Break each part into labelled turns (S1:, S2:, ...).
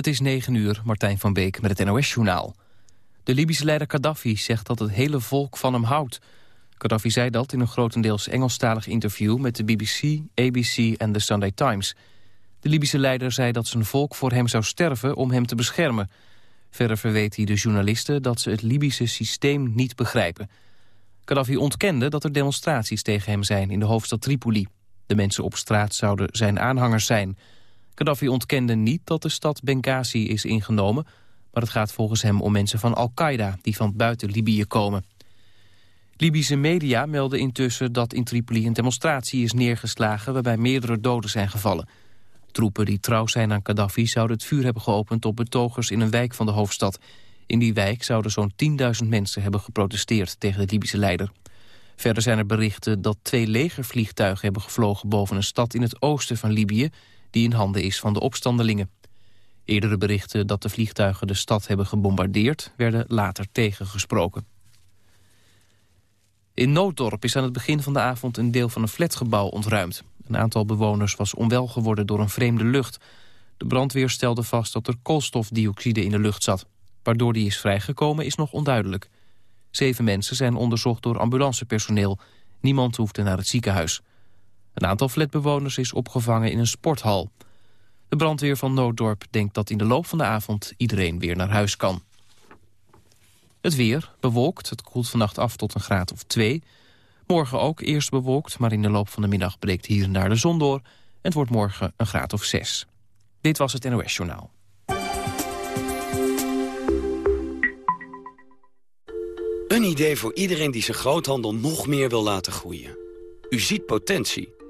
S1: Het is 9 uur, Martijn van Beek met het NOS-journaal. De Libische leider Gaddafi zegt dat het hele volk van hem houdt. Gaddafi zei dat in een grotendeels Engelstalig interview... met de BBC, ABC en de Sunday Times. De Libische leider zei dat zijn volk voor hem zou sterven om hem te beschermen. Verder verweet hij de journalisten dat ze het Libische systeem niet begrijpen. Gaddafi ontkende dat er demonstraties tegen hem zijn in de hoofdstad Tripoli. De mensen op straat zouden zijn aanhangers zijn... Gaddafi ontkende niet dat de stad Benghazi is ingenomen... maar het gaat volgens hem om mensen van Al-Qaeda die van buiten Libië komen. Libische media melden intussen dat in Tripoli een demonstratie is neergeslagen... waarbij meerdere doden zijn gevallen. Troepen die trouw zijn aan Gaddafi zouden het vuur hebben geopend... op betogers in een wijk van de hoofdstad. In die wijk zouden zo'n 10.000 mensen hebben geprotesteerd tegen de Libische leider. Verder zijn er berichten dat twee legervliegtuigen hebben gevlogen boven een stad in het oosten van Libië die in handen is van de opstandelingen. Eerdere berichten dat de vliegtuigen de stad hebben gebombardeerd... werden later tegengesproken. In Nooddorp is aan het begin van de avond een deel van een flatgebouw ontruimd. Een aantal bewoners was onwel geworden door een vreemde lucht. De brandweer stelde vast dat er koolstofdioxide in de lucht zat. Waardoor die is vrijgekomen is nog onduidelijk. Zeven mensen zijn onderzocht door ambulancepersoneel. Niemand hoefde naar het ziekenhuis. Een aantal flatbewoners is opgevangen in een sporthal. De brandweer van Nooddorp denkt dat in de loop van de avond iedereen weer naar huis kan. Het weer, bewolkt, het koelt vannacht af tot een graad of 2. Morgen ook eerst bewolkt, maar in de loop van de middag breekt hier en daar de zon door. En het wordt morgen een graad of 6. Dit was het NOS Journaal.
S2: Een idee voor iedereen die zijn groothandel nog meer wil laten groeien. U ziet potentie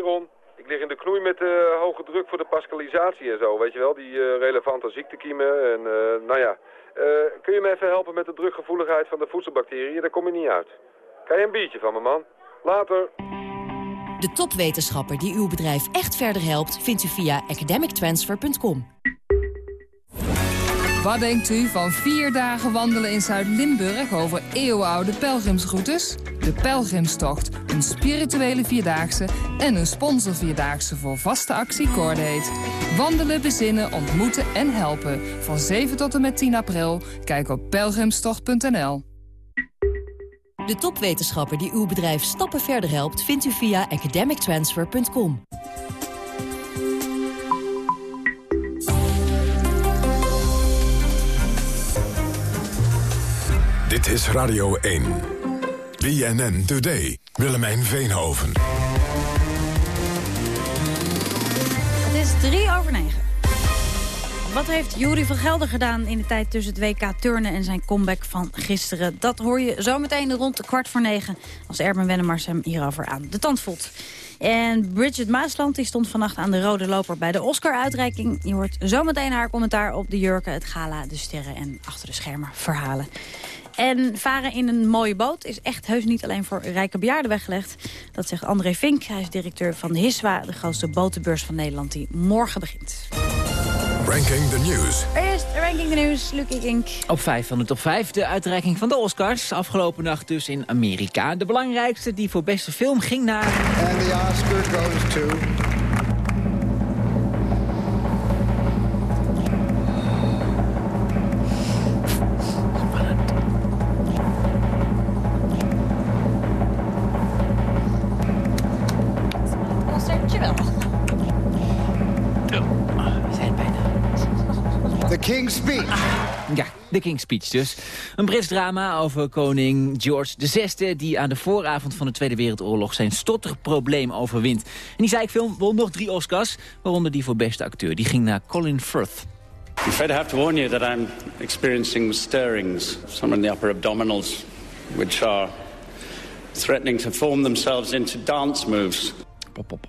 S3: Ron, ik lig in de knoei met uh, hoge druk voor de pascalisatie en zo, weet je wel, die uh, relevante ziektekiemen en uh, nou ja. kun je me even helpen met de drukgevoeligheid van de voedselbacteriën? Daar kom je niet uit. Kan je een biertje van me, man? Later.
S4: De topwetenschapper die uw bedrijf echt verder helpt, vindt u via academictransfer.com.
S5: Wat denkt u van vier dagen wandelen in Zuid-Limburg over eeuwenoude pelgrimsroutes? De Pelgrimstocht, een spirituele vierdaagse en een sponsorvierdaagse voor vaste actie Cordate. Wandelen, bezinnen, ontmoeten en helpen. Van 7 tot en met 10 april. Kijk op pelgrimstocht.nl.
S4: De topwetenschapper die uw bedrijf stappen verder helpt... vindt u via academictransfer.com.
S6: Dit is Radio 1. BNN Today. Willemijn Veenhoven.
S7: Het is drie over negen. Wat heeft Jury van Gelder gedaan in de tijd tussen het WK turnen en zijn comeback van gisteren? Dat hoor je zometeen rond kwart voor negen als Erben Wennemars hem hierover aan de tand voelt. En Bridget Maasland die stond vannacht aan de rode loper bij de Oscar-uitreiking. Je hoort zometeen haar commentaar op de jurken, het gala, de sterren en achter de schermen verhalen. En varen in een mooie boot is echt heus niet alleen voor rijke bejaarden weggelegd. Dat zegt André Vink. Hij is directeur van de HISWA, de grootste botenbeurs van Nederland, die morgen begint.
S6: Ranking the News.
S7: Eerst Ranking the News, Lucie Kink.
S8: Op 5 van de top 5, de uitreiking van de Oscars. Afgelopen nacht dus in Amerika. De belangrijkste, die voor beste film, ging naar...
S9: And the Oscar goes to...
S8: De King's Speech dus. Een Brits drama over koning George VI... die aan de vooravond van de Tweede Wereldoorlog zijn stotterprobleem overwint. En die zeikfilm won nog drie Oscars, waaronder die voor beste acteur. Die ging naar Colin Firth.
S10: I'm afraid have to warn you that I'm experiencing stirrings, some in the upper abdominals, which are threatening to form themselves into dance moves.
S8: Pop, pop.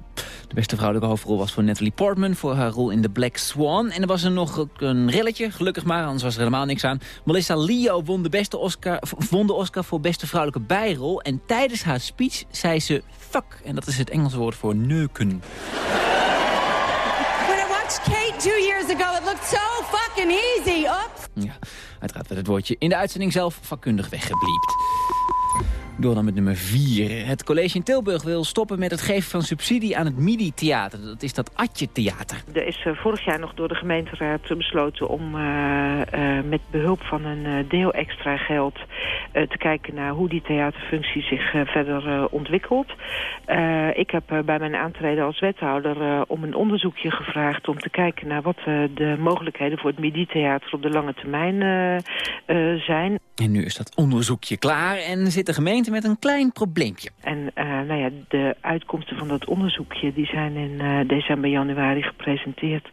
S8: De beste vrouwelijke hoofdrol was voor Natalie Portman... voor haar rol in The Black Swan. En er was er nog een relletje, gelukkig maar, anders was er helemaal niks aan. Melissa Leo won de, beste Oscar, won de Oscar voor beste vrouwelijke bijrol. En tijdens haar speech zei ze fuck. En dat is het Engelse woord voor neuken.
S11: When I watched Kate two years ago, it looked so fucking easy.
S8: Ja, uiteraard werd het woordje in de uitzending zelf vakkundig weggebliept. Door dan met nummer 4. Het college in Tilburg wil stoppen met het geven van subsidie aan het MIDI-theater. Dat is dat Atje-theater.
S12: Er is uh, vorig jaar nog door de gemeenteraad besloten om uh, uh, met behulp van een deel extra geld te kijken naar hoe die theaterfunctie zich verder ontwikkelt. ik heb bij mijn aantreden als wethouder om een onderzoekje gevraagd om te kijken naar wat de mogelijkheden voor het MIDI-theater op de lange termijn zijn.
S8: En nu is dat onderzoekje klaar en zit de gemeente met een klein probleempje.
S12: En uh, nou ja, de uitkomsten van dat onderzoekje die zijn in uh, december, januari gepresenteerd.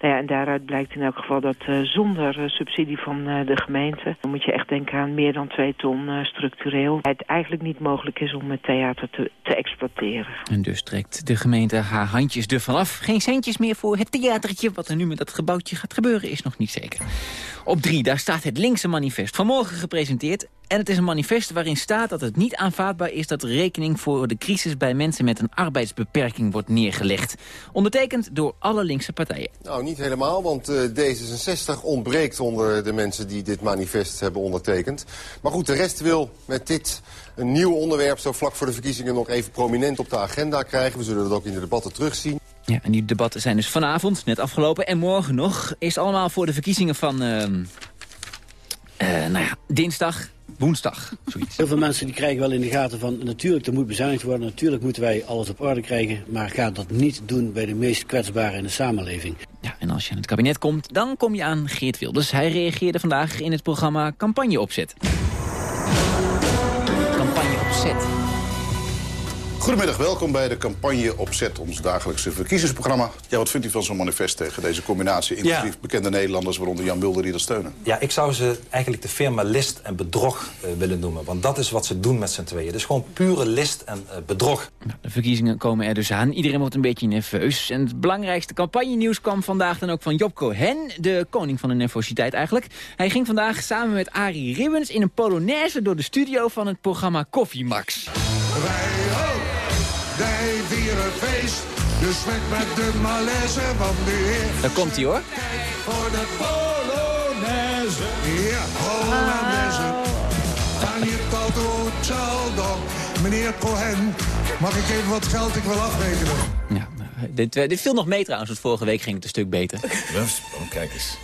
S12: Nou ja, en daaruit blijkt in elk geval dat uh, zonder subsidie van de gemeente... dan moet je echt denken aan meer dan twee ton structureel. Het eigenlijk niet mogelijk is om het theater te, te exploiteren.
S8: En dus trekt de gemeente haar handjes ervan af. Geen centjes meer voor het theatertje. Wat er nu met dat gebouwtje gaat gebeuren is nog niet zeker. Op drie, daar staat het linkse manifest. Vanmorgen gepresenteerd. En het is een manifest waarin staat dat het niet aanvaardbaar is... dat rekening voor de crisis bij mensen met een arbeidsbeperking wordt neergelegd. Ondertekend door alle linkse partijen.
S13: Nou, niet helemaal, want uh, D66 ontbreekt onder de mensen die dit manifest hebben ondertekend. Maar goed, de rest wil met dit een nieuw onderwerp... zo vlak voor de verkiezingen nog even prominent op de agenda krijgen. We zullen dat ook in de debatten terugzien.
S8: Ja, en die debatten zijn dus vanavond, net afgelopen, en morgen nog. Is allemaal voor de verkiezingen van, uh, uh, nou ja, dinsdag, woensdag, zoiets.
S14: Heel veel mensen die krijgen wel in de gaten van... natuurlijk, er moet bezuinigd worden, natuurlijk moeten wij alles op orde krijgen... maar ga dat niet doen bij de meest kwetsbaren in de samenleving.
S8: Ja, en als je in het kabinet komt, dan kom je aan Geert Wilders. Hij reageerde vandaag in het programma Campagne Opzet. Campagne Opzet.
S15: Goedemiddag, welkom bij de campagne Opzet, ons dagelijkse verkiezingsprogramma. Ja, wat vindt u van zo'n manifest tegen deze combinatie, inclusief ja. bekende Nederlanders, waaronder Jan Mulder, die dat steunen?
S16: Ja, ik zou ze eigenlijk de firma list en bedrog uh, willen noemen. Want dat is wat ze doen met z'n tweeën. Dus gewoon pure list en uh, bedrog.
S8: Nou, de verkiezingen komen er dus aan. Iedereen wordt een beetje nerveus. En het belangrijkste campagnenieuws kwam vandaag dan ook van Job Cohen, de koning van de nervositeit eigenlijk. Hij ging vandaag samen met Arie Ribbens in een polonaise door de studio van het programma Koffie Max.
S17: Wij feest, dus weg met de malaise van de heer.
S8: Daar komt hij hoor.
S17: Kijk voor de Polonaise. Ja, Polonaise. Aan je toto Chaldo. Meneer Cohen, mag ik even wat geld ik wil afrekenen?
S8: Ja, dit, dit viel nog mee trouwens, want vorige week ging het een stuk beter.
S18: Rust, oh, kijk eens.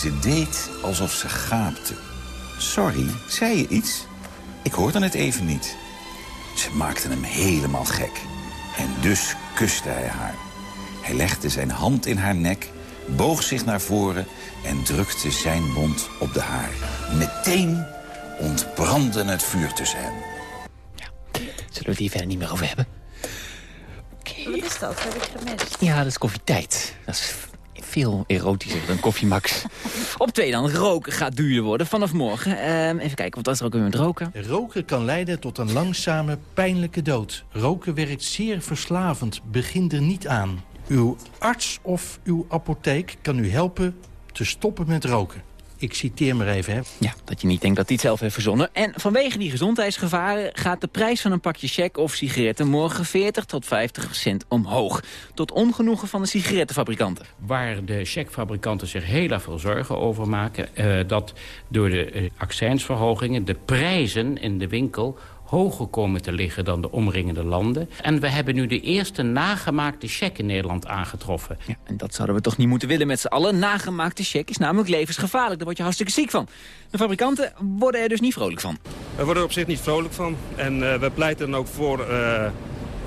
S18: Ze deed alsof ze gaapte. Sorry, zei je iets? Ik hoorde het even niet. Ze maakte hem helemaal gek. En dus kuste hij haar. Hij legde zijn hand in haar nek, boog zich naar voren... en drukte zijn mond op de haar. Meteen ontbrandde het vuur tussen hen.
S8: Ja, zullen we het hier verder niet meer over hebben?
S7: Okay. Wat is dat? Heb ik gemist?
S8: Ja, dat is koffietijd. Dat is veel erotischer dan Koffie Max. Op twee dan, roken gaat duurder worden vanaf morgen. Uh, even kijken, wat is er ook weer met roken?
S19: Roken kan leiden tot een langzame, pijnlijke dood. Roken werkt zeer verslavend, begin er niet aan. Uw arts of uw apotheek kan u helpen te stoppen met roken. Ik citeer maar even, hè.
S8: Ja, dat je niet denkt dat hij het zelf heeft verzonnen. En vanwege die gezondheidsgevaren gaat de prijs van een pakje check of sigaretten morgen 40 tot 50 cent omhoog. Tot ongenoegen van de sigarettenfabrikanten.
S20: Waar de checkfabrikanten zich heel erg veel zorgen over maken... Uh, dat door de uh, accijnsverhogingen de prijzen in de winkel hoger komen te liggen dan de omringende landen. En we hebben nu de eerste nagemaakte cheque in Nederland aangetroffen.
S8: Ja, en dat zouden we toch niet moeten willen met z'n allen. Nagemaakte cheque is namelijk levensgevaarlijk. Daar word je hartstikke ziek van. De fabrikanten worden er dus niet vrolijk van.
S21: We worden er op zich niet vrolijk van. En uh, we pleiten dan ook voor... Uh,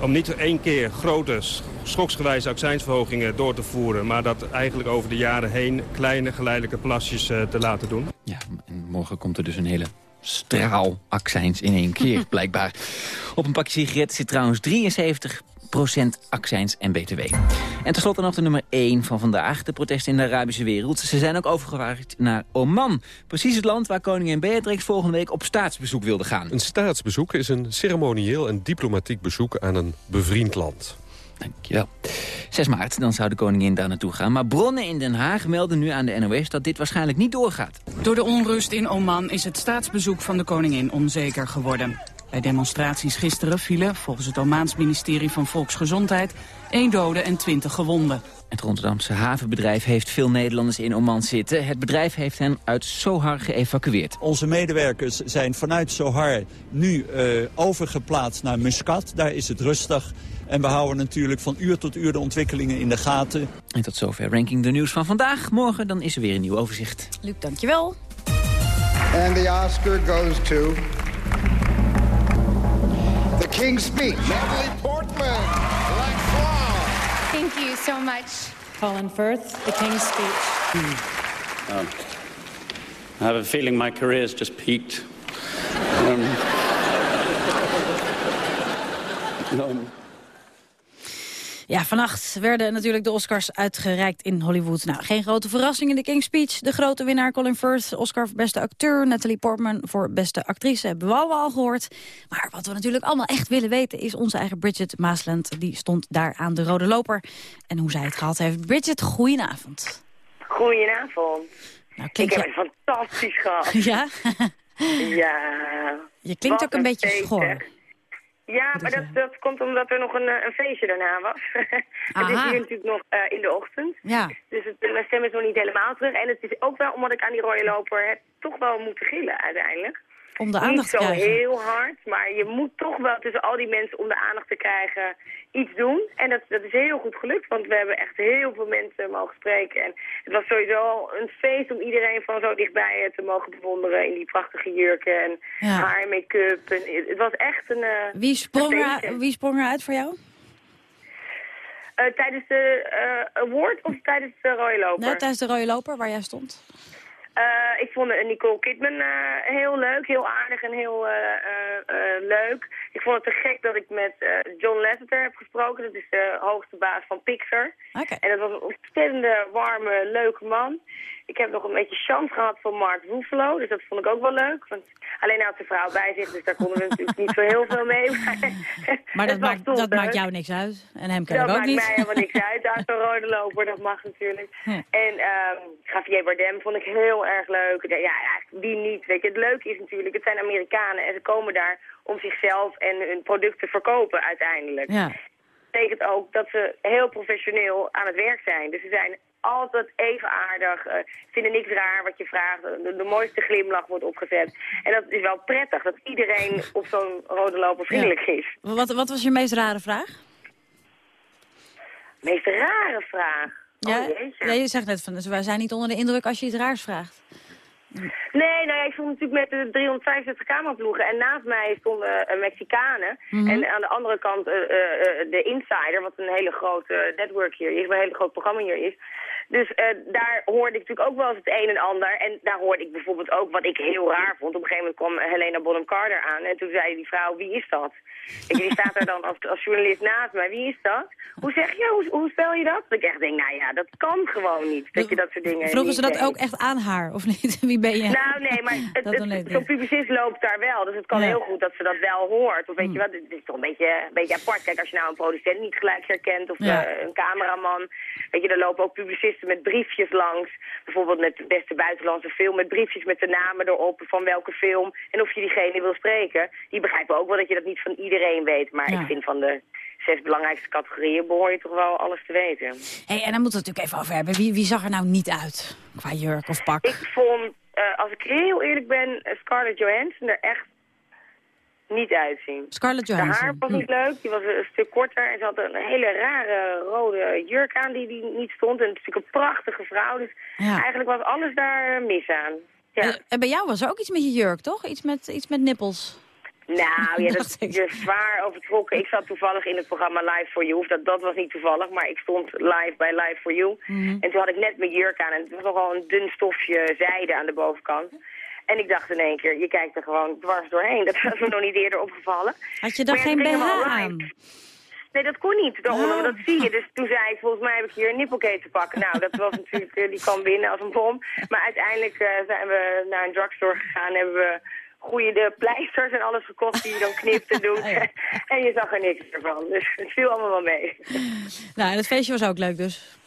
S21: om niet één keer grote schoksgewijze accijnsverhogingen door te voeren... maar dat eigenlijk over de jaren heen kleine geleidelijke plasjes uh, te laten doen.
S8: Ja, en morgen komt er dus een hele straal accijns in één keer, blijkbaar. Op een pakje sigaretten zit trouwens 73% accijns en btw. En tenslotte nog de nummer 1 van vandaag. De protesten in de Arabische wereld. Ze zijn ook overgewaard naar Oman. Precies het land waar koningin Beatrix volgende week op staatsbezoek wilde gaan.
S22: Een staatsbezoek is een ceremonieel en diplomatiek bezoek aan een bevriend land.
S8: Dankjewel. 6 maart, dan zou de koningin daar naartoe gaan. Maar bronnen in Den Haag melden nu aan de NOS dat dit waarschijnlijk niet doorgaat.
S23: Door de onrust in Oman is het staatsbezoek van de koningin onzeker geworden. Bij demonstraties gisteren vielen, volgens het Omaans ministerie van Volksgezondheid, één dode en 20 gewonden.
S8: Het Rotterdamse havenbedrijf heeft veel Nederlanders in Oman zitten. Het bedrijf heeft hen uit Sohar geëvacueerd.
S24: Onze medewerkers zijn vanuit Sohar nu uh, overgeplaatst naar Muscat. Daar is het rustig. En we houden natuurlijk van uur tot uur de ontwikkelingen in de gaten.
S8: En tot zover ranking de nieuws van vandaag. Morgen dan is er weer een nieuw overzicht.
S7: Luc, dankjewel.
S9: And the Oscar goes to... The King's Speech.
S17: Natalie Portman, Black Swan.
S25: Thank you so much, Colin Firth, The King's Speech.
S10: Um, I have a feeling my career has just peaked. Um,
S7: um, Ja, vannacht werden natuurlijk de Oscars uitgereikt in Hollywood. Nou, geen grote verrassing in de King's Speech. De grote winnaar Colin Firth, Oscar voor beste acteur. Natalie Portman voor beste actrice, hebben we al gehoord. Maar wat we natuurlijk allemaal echt willen weten... is onze eigen Bridget Maasland. Die stond daar aan de rode loper. En hoe zij het gehad heeft. Bridget, goedenavond.
S26: Goedenavond. Nou, Ik heb het fantastisch gehad.
S7: Ja?
S26: ja.
S7: Je klinkt ook een, een beetje schor.
S26: Ja, maar dat, dat komt omdat er nog een, eh, een feestje daarna was. het is hier natuurlijk nog uh, in de ochtend.
S7: Ja.
S26: Dus het, mijn stem is nog niet helemaal terug. En het is ook wel omdat ik aan die rode loper heb toch wel moeten gillen uiteindelijk.
S7: Om de aandacht
S26: te
S7: krijgen.
S26: Niet zo heel hard, maar je moet toch wel tussen al die mensen om de aandacht te krijgen iets doen. En dat, dat is heel goed gelukt, want we hebben echt heel veel mensen mogen spreken. En het was sowieso een feest om iedereen van zo dichtbij te mogen bewonderen in die prachtige jurken en ja. haar make-up. En het was echt een uh,
S7: wie, sprong er, wie sprong er uit voor jou?
S26: Uh, tijdens de uh, award of tijdens de rode loper?
S7: Nee, tijdens de rode loper, waar jij stond.
S26: Uh, ik vond Nicole Kidman uh, heel leuk, heel aardig en heel uh, leuk. Ik vond het te gek dat ik met John Lasseter heb gesproken. Dat is de hoogste baas van Pixar.
S7: Okay.
S26: En dat was een ontzettende, warme, leuke man. Ik heb nog een beetje chance gehad van Mark Ruffalo, dus dat vond ik ook wel leuk. Want alleen had zijn vrouw bij zich, dus daar konden we natuurlijk niet zo heel veel mee.
S7: maar dat, maakt, dat maakt jou niks uit. En hem kan
S26: dat
S7: ook niet.
S26: Dat maakt mij helemaal niks uit, uit zo'n rode loper, dat mag natuurlijk. En um, Javier Bardem vond ik heel erg leuk. Ja, ja, wie niet, weet je. Het leuke is natuurlijk, het zijn Amerikanen en ze komen daar om zichzelf en hun product te verkopen uiteindelijk.
S7: Ja.
S26: Dat betekent ook dat ze heel professioneel aan het werk zijn. Dus ze zijn altijd even aardig, uh, vinden niks raar wat je vraagt. De, de, mooiste glimlach wordt opgezet. En dat is wel prettig, dat iedereen op zo'n rode loper vriendelijk
S7: ja.
S26: is.
S7: Wat, wat was je meest rare vraag?
S26: Meest rare vraag?
S7: Ja,
S26: oh,
S7: ja, je zegt net van, dus wij zijn niet onder de indruk als je iets raars vraagt.
S26: Nee, nou ja, ik stond natuurlijk met de 365 kamerploegen en naast mij stonden uh, Mexicanen.
S7: Mhm.
S26: En aan de andere kant uh, uh, de Insider, wat een hele grote network hier is, een hele groot programma hier is. Dus daar hoorde ik natuurlijk ook wel eens het een en ander. En daar hoorde ik bijvoorbeeld ook wat ik heel raar vond. Op een gegeven moment kwam Helena Bonham Carter aan en toen zei die vrouw, wie is dat? En die staat er dan als, als journalist naast mij, wie is dat? Hoe zeg je, hoe, hoe spel je dat? Dat ik echt denk, nou ja, dat kan gewoon niet, dat je dat soort dingen
S7: Vroegen ze dat ook echt aan haar, of niet? Wie ben je?
S26: Nou, nee, maar zo'n publicist loopt daar wel. Dus het kan
S7: Ja.
S26: heel goed dat ze dat wel hoort. Of weet
S7: Hmm.
S26: je wat, het is toch een beetje, een beetje apart. Kijk, als je nou een producent niet gelijk herkent of
S7: Ja.
S26: eh, een cameraman. Weet je, er lopen ook publicisten met briefjes langs. Bijvoorbeeld met de beste buitenlandse film. Met briefjes met de namen erop van welke film. En of je diegene wil spreken. Die begrijpen ook wel dat je dat niet van iedereen weet. Maar
S7: Ja.
S26: ik vind van de zes belangrijkste categorieën behoor je toch wel alles te weten.
S7: Hey, en dan moeten we het natuurlijk even over hebben. Wie, wie zag er nou niet uit? Qua jurk of pak?
S26: Ik vond, eh, als ik heel eerlijk ben, eh, Scarlett Johansson er echt niet uitzien.
S7: Scarlett
S26: De haar
S7: Johansson.
S26: was niet leuk, die was een stuk korter en ze had een hele rare rode jurk aan die, die niet stond. En het is natuurlijk een prachtige vrouw, dus
S7: Ja.
S26: eigenlijk was alles daar eh, mis aan. Ja.
S7: En, en bij jou was er ook iets met je jurk, toch? Iets met, iets met nippels.
S26: Nou, ja, dat is zwaar overtrokken. Ik zat toevallig in het programma Live for You. Of dat, dat was niet toevallig, maar ik stond live bij Live for You.
S7: Mhm.
S26: En toen had ik net mijn jurk aan en het was nogal een dun stofje zijde aan de bovenkant. En ik dacht in één keer, je kijkt er gewoon dwars doorheen. Dat was me nog niet eerder opgevallen.
S7: Had je dan
S26: ja,
S7: geen BH aan?
S26: Nee, dat kon niet
S7: Oh.
S26: dat zie je. Dus toen zei ik, volgens mij heb ik hier een nippelketen te pakken. Nou, dat was natuurlijk, eh, die kwam binnen als een bom. Maar uiteindelijk eh, zijn we naar een drugstore gegaan, hebben we goede de pleisters en alles gekocht die je dan knipt en doet. en je zag er niks ervan. Dus het viel allemaal wel mee.
S7: Nou, en het feestje was ook leuk dus.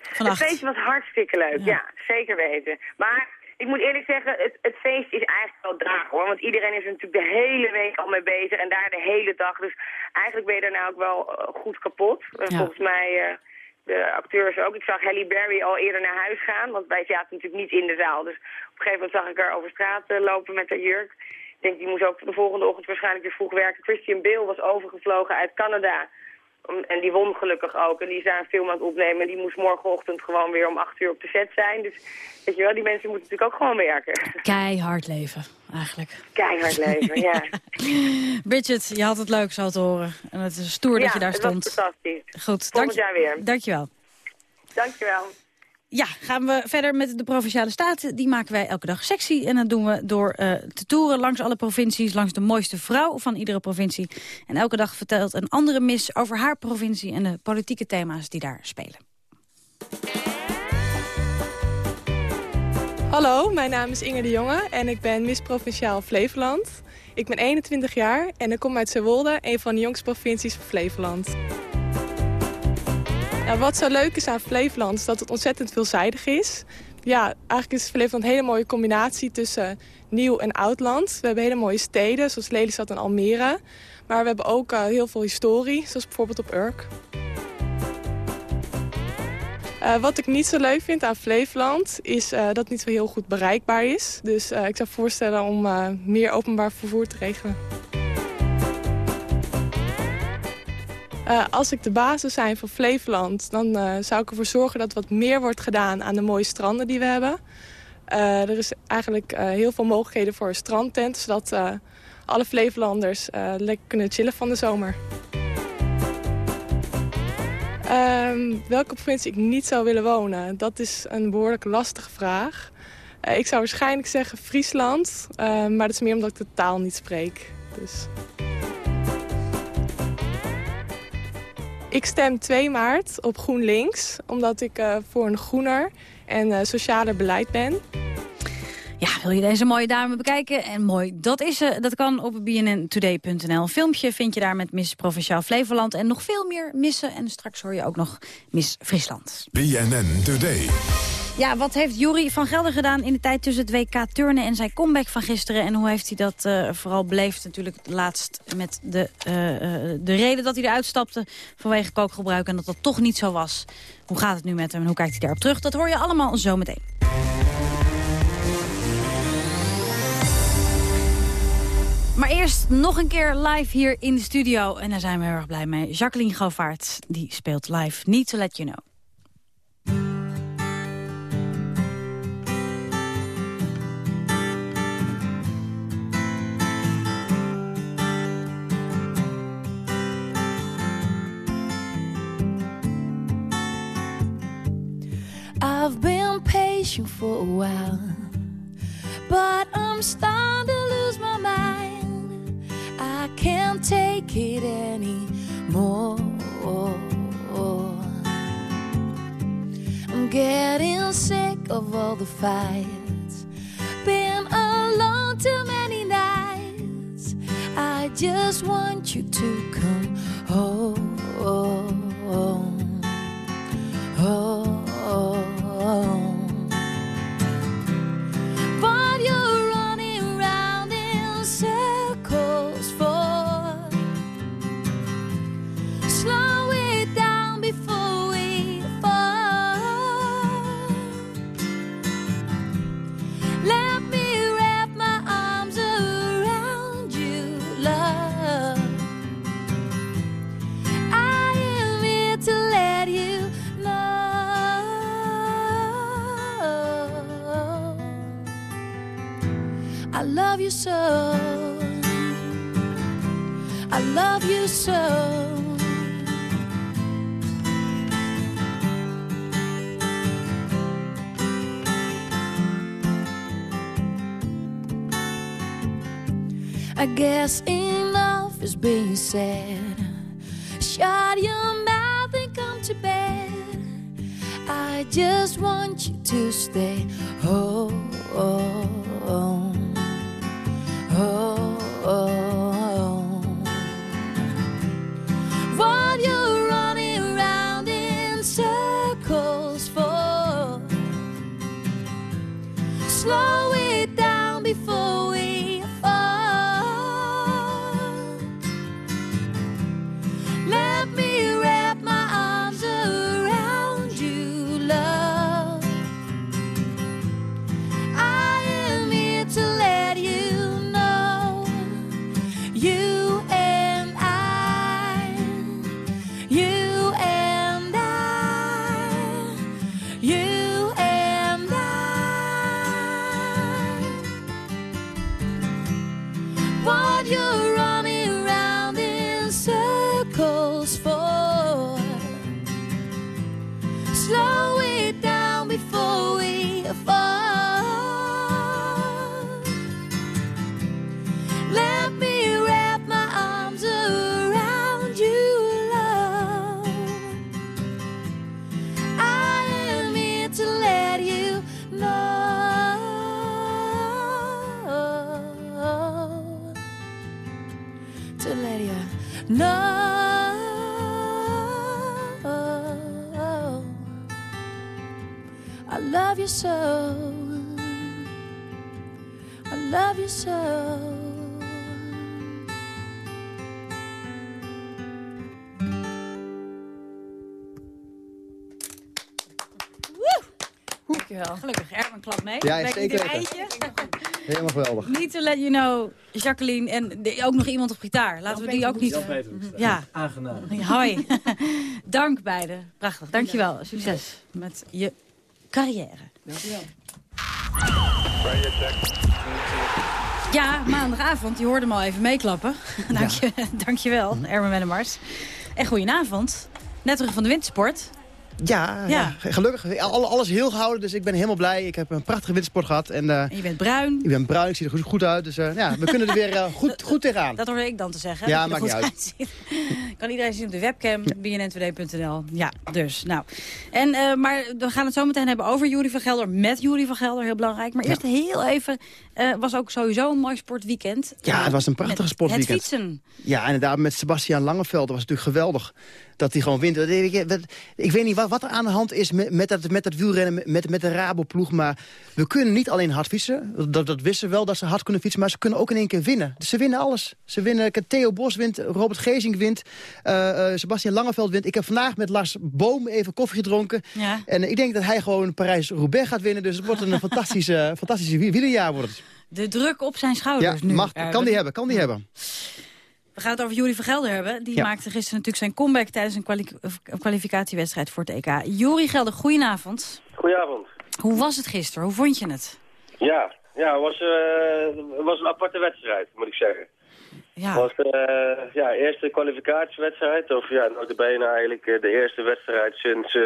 S7: Vannacht.
S26: Het feestje was hartstikke leuk, ja. zeker weten. Maar ik moet eerlijk zeggen, het, het feest is eigenlijk wel daar hoor. Want iedereen is er natuurlijk de hele week al mee bezig en daar de hele dag. Dus eigenlijk ben je daarna ook wel eh, goed kapot.
S7: Ja.
S26: Volgens mij eh, de acteurs ook. Ik zag Halle Berry al eerder naar huis gaan, want wij zaten natuurlijk niet in de zaal. Dus op een gegeven moment zag ik haar over straat eh, lopen met haar jurk. Ik denk, die moest ook de volgende ochtend waarschijnlijk weer vroeg werken. Christian Bale was overgevlogen uit Canada. En die won gelukkig ook. En die is daar een film aan het opnemen. En die moest morgenochtend gewoon weer om acht uur op de set zijn. Dus weet je wel, die mensen moeten natuurlijk ook gewoon werken.
S7: Keihard leven, eigenlijk.
S26: Keihard leven, ja.
S7: Bridget, je had het leuk zo te horen. En het is stoer dat
S26: ja,
S7: je daar stond.
S26: fantastisch.
S7: Goed,
S26: Volgend jaar weer.
S7: Dankjewel.
S26: Dankjewel.
S7: Ja, gaan we verder met de Provinciale Staten. Die maken wij elke dag sexy. En dat doen we door eh, te toeren langs alle provincies... langs de mooiste vrouw van iedere provincie. En elke dag vertelt een andere mis over haar provincie... en de politieke thema's die daar spelen.
S27: Hallo, mijn naam is Inge de Jonge en ik ben Miss Provinciaal Flevoland. Ik ben 21 jaar en ik kom uit Zeewolde, een van de jongste provincies van Flevoland. Wat zo leuk is aan Flevoland is dat het ontzettend veelzijdig is. Ja, eigenlijk is Flevoland een hele mooie combinatie tussen nieuw en oud land. We hebben hele mooie steden, zoals Lelystad en Almere. Maar we hebben ook eh, heel veel historie, zoals bijvoorbeeld op Urk. Eh, wat ik niet zo leuk vind aan Flevoland is eh, dat het niet zo heel goed bereikbaar is. Dus ik zou voorstellen om meer openbaar vervoer te regelen. Eh, als ik de zou zijn van Flevoland, dan eh, zou ik ervoor zorgen dat wat meer wordt gedaan aan de mooie stranden die we hebben. Eh, er is eigenlijk heel veel mogelijkheden voor een strandtent, zodat alle Flevolanders lekker kunnen chillen van de zomer. Ehm, welke provincie ik niet zou willen wonen, dat is een behoorlijk lastige vraag. Ik zou waarschijnlijk zeggen Friesland, maar dat is meer omdat ik de taal niet spreek. Dus. Ik stem 2 maart op GroenLinks, omdat ik eh, voor een groener en eh, socialer beleid ben.
S7: Ja, wil je deze mooie dame bekijken? En mooi, dat is ze. Dat kan op bnntoday.nl. Een filmpje vind je daar met Miss Provinciaal Flevoland. En nog veel meer missen. En straks hoor je ook nog Miss Friesland.
S28: BNN Today.
S7: Ja, wat heeft Jury van Gelder gedaan in de tijd tussen het WK turnen en zijn comeback van gisteren? En hoe heeft hij dat eh, vooral beleefd? Natuurlijk laatst met de, eh, eh, de reden dat hij eruit stapte vanwege kookgebruik en dat dat toch niet zo was. Hoe gaat het nu met hem en hoe kijkt hij daarop terug? Dat hoor je allemaal zometeen. Maar eerst nog een keer live hier in de studio. En daar zijn we heel erg blij mee. Jacqueline Govaert, die speelt live Need to Let You Know.
S29: I've been patient for a while, but I'm starting to lose my mind. I can't take it anymore. I'm getting sick of all the fights. Been alone too many nights. I just want you to come home. home. You so. I love you so.
S7: Dankjewel. Gelukkig, Erwin klap mee.
S28: Ja,
S7: Lekker
S28: zeker
S7: eitje.
S28: Helemaal geweldig.
S7: Niet to let you know, Jacqueline en de- ook nog iemand op gitaar. Laten we die ook niet... Ja.
S16: Aangenaam.
S7: Hoi. Dank beiden. Prachtig. Dankjewel. Succes met je carrière. Ja, maandagavond. Je hoorde hem al even meeklappen. Dank je, dankjewel, Erwin Wennemars. En goedenavond. Net terug van de wintersport.
S28: Ja,
S7: Ja.
S28: ja. gelukkig. Alle- Alles heel gehouden, dus ik ben helemaal blij. Ik heb een prachtige wintersport gehad. En, eh,
S7: En je bent bruin.
S28: ik ben bruin, ik zie er goed, goed uit. Dus eh, ja, we kunnen er weer eh, goed, goed tegenaan.
S7: Dat hoorde ik dan te zeggen.
S28: Ja, maakt niet
S7: uitziet. kan iedereen zien op de webcam, bnn2d.nl. Ja, dus. Nou. En, maar we gaan het zo meteen hebben over Jury van Gelder. Met Jury van Gelder, heel belangrijk. Maar eerst heel even, eh, was ook sowieso een mooi sportweekend.
S28: Ja, het was een prachtige
S7: Met
S28: sportweekend.
S7: Het fietsen.
S28: Ja, inderdaad, met Sebastian Langeveld. Dat was natuurlijk geweldig dat hij gewoon wint. Ik, weet niet wat, wat er aan de hand is met, met, dat, met dat wielrennen, met, met de Rabo-ploeg. Maar we kunnen niet alleen hard fietsen. Dat, dat wisten we wel, dat ze hard kunnen fietsen. Maar ze kunnen ook in één keer winnen. Dus ze winnen alles. Ze winnen, Theo Bos wint, Robert Gezing wint. eh, Sebastian Langeveld wint. Ik heb vandaag met Lars Boom even koffie gedronken.
S7: Ja.
S28: En ik denk dat hij gewoon Parijs-Roubaix gaat winnen. Dus het wordt een fantastische, fantastische wie- wielerjaar. Wordt het.
S7: De druk op zijn
S28: Ja,
S7: schouders nu.
S28: mag, kan die hebben, kan die hebben.
S7: We gaan het over Jury van Gelder hebben. Die
S28: Ja.
S7: maakte gisteren natuurlijk zijn comeback tijdens een kwali- kwalificatiewedstrijd voor het EK. Jury Gelder, goedenavond.
S30: Goedenavond.
S7: Hoe was het gisteren? Hoe vond je het?
S30: Ja, ja het was, eh, het was een aparte wedstrijd, moet ik zeggen.
S7: Ja.
S30: Het was de ja, eerste kwalificatiewedstrijd, of ja, notabene eigenlijk eh, de eerste wedstrijd sinds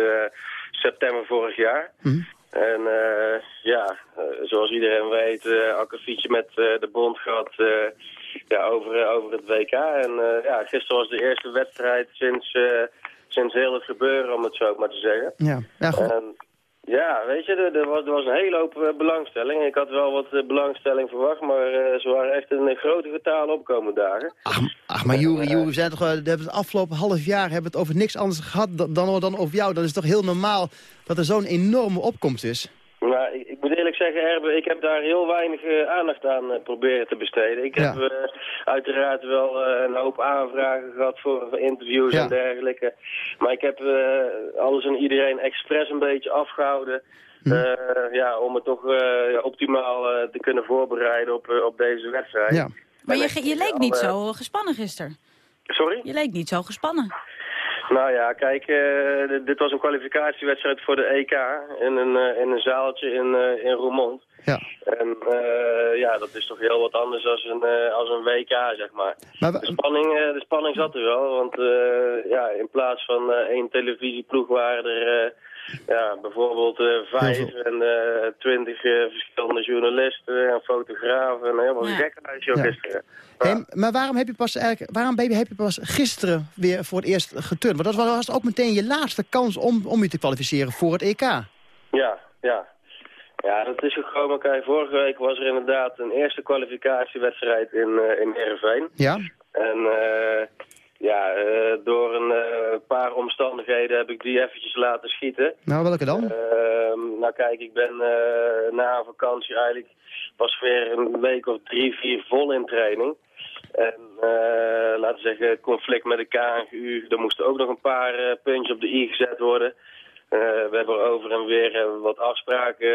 S30: september vorig jaar. En eh, ja, eh, zoals iedereen weet, uh, akkefietje met eh, de bond gehad eh, ja, over, eh, over het WK. En eh, ja, gisteren was de eerste wedstrijd sinds, eh, sinds heel het gebeuren, om het zo maar te zeggen.
S28: Ja, ja goed.
S30: En, ja, weet je, er, er was, er was een hele hoop eh, belangstelling. Ik had wel wat eh, belangstelling verwacht, maar eh, ze waren echt een grote getale opkomende dagen.
S28: Ach, maar Joeri, Joeri, we zijn toch, we hebben het afgelopen half jaar hebben het over niks anders gehad dan, dan, dan over jou. Dat is toch heel normaal dat er zo'n enorme opkomst is?
S30: Maar ik, eerlijk zeggen, Erbe, ik heb daar heel weinig eh, aandacht aan eh, proberen te besteden. Ik heb eh, uiteraard wel eh, een hoop aanvragen gehad voor, interviews
S28: Ja.
S30: en dergelijke. Maar ik heb eh, alles en iedereen expres een beetje afgehouden. eh, ja, om het toch eh, optimaal eh, te kunnen voorbereiden op, op deze wedstrijd.
S28: Ja.
S7: Maar
S30: En
S7: je, je leek niet
S30: al,
S7: zo gespannen gisteren.
S30: Sorry?
S7: Je leek niet zo gespannen.
S30: Nou ja, kijk, eh, dit- was een kwalificatiewedstrijd voor de EK in een, eh, in een zaaltje in, eh, in Roermond.
S28: Ja.
S30: En eh, ja, dat is toch heel wat anders als een, als een WK, zeg maar.
S28: Maar
S30: de, spanning, de spanning zat er wel, want ja, in plaats van één televisieploeg waren er, ja, bijvoorbeeld eh, vijf en eh, twintig eh, verschillende journalisten en fotografen. En helemaal een gekke ook
S28: Ja.
S30: gisteren.
S28: Hey, maar waarom heb je pas eigenlijk, waarom baby, heb je pas gisteren weer voor het eerst geturnd? Want dat was ook meteen je laatste kans om, om je te kwalificeren voor het EK.
S30: Ja, ja. Ja, dat is gekomen. Kijk, vorige week was er inderdaad een eerste kwalificatiewedstrijd in, eh in Heerenveen.
S28: Ja?
S30: En eh, ja, eh, door een eh, paar omstandigheden heb ik die eventjes laten schieten.
S28: Nou, welke dan?
S30: Ehm, nou kijk, ik ben eh, na een vakantie eigenlijk pas weer een week of drie, vier vol in training. En laten we zeggen, conflict met de KNGU, er moesten ook nog een paar puntjes op de i gezet worden. We hebben over en weer wat afspraken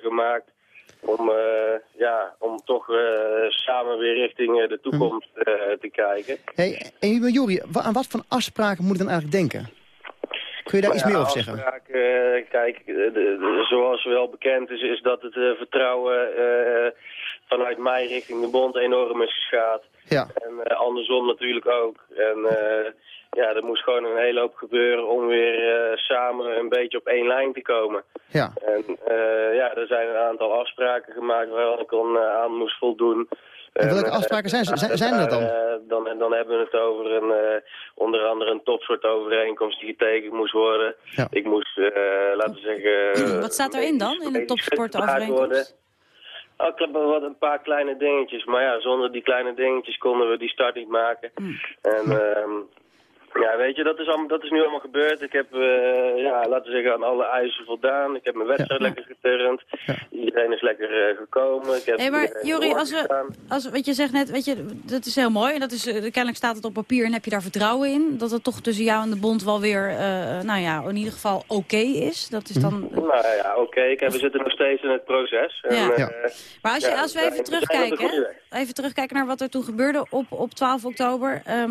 S30: gemaakt om, eh, ja, om toch eh, samen weer richting eh, de toekomst te kijken.
S28: Hey, en Juri, wa- aan wat voor afspraken moet ik dan eigenlijk denken? Kun je daar
S30: Maar
S28: iets
S30: ja,
S28: meer over zeggen?
S30: afspraken, kijk, de- de- zoals wel bekend is, is dat het vertrouwen vanuit mij richting de bond enorm is geschaad.
S28: Ja.
S30: En andersom natuurlijk ook. En ja, er moest gewoon een hele hoop gebeuren om weer eh, samen een beetje op één lijn te komen.
S28: Ja.
S30: En eh, ja, er zijn een aantal afspraken gemaakt waar ik aan, eh, aan moest voldoen.
S28: En welke afspraken zijn, zijn, zijn dat dan?
S30: eh, dan, dan hebben we het over een, eh, onder andere een topsportovereenkomst die getekend moest worden. Ik moest, eh, laten we zeggen...
S7: Wat staat erin dan, in de topsportovereenkomst?
S30: Ik heb wel wat een paar kleine dingetjes, maar ja, zonder die kleine dingetjes konden we die start niet maken. En ehm, ja, weet je, dat is, allemaal, dat is nu allemaal gebeurd. Ik heb, eh, ja, laten we zeggen, aan alle eisen voldaan. Ik heb mijn wedstrijd lekker geturnd. Iedereen is lekker eh, gekomen. Ik heb
S7: Hey, maar Jori, als we, als, wat je zegt net, weet je, dat is heel mooi. En dat is, eh, kennelijk staat het op papier en heb je daar vertrouwen in. Dat het toch tussen jou en de bond wel weer, eh, nou ja, in ieder geval oké is. Dat is dan...
S30: Nou ja, oké. We zitten nog steeds in het proces. En,
S7: Ja. Maar als, je,
S30: ja,
S7: als we even terugkijken? Even terugkijken naar wat er toen gebeurde op, op 12 oktober. Eh,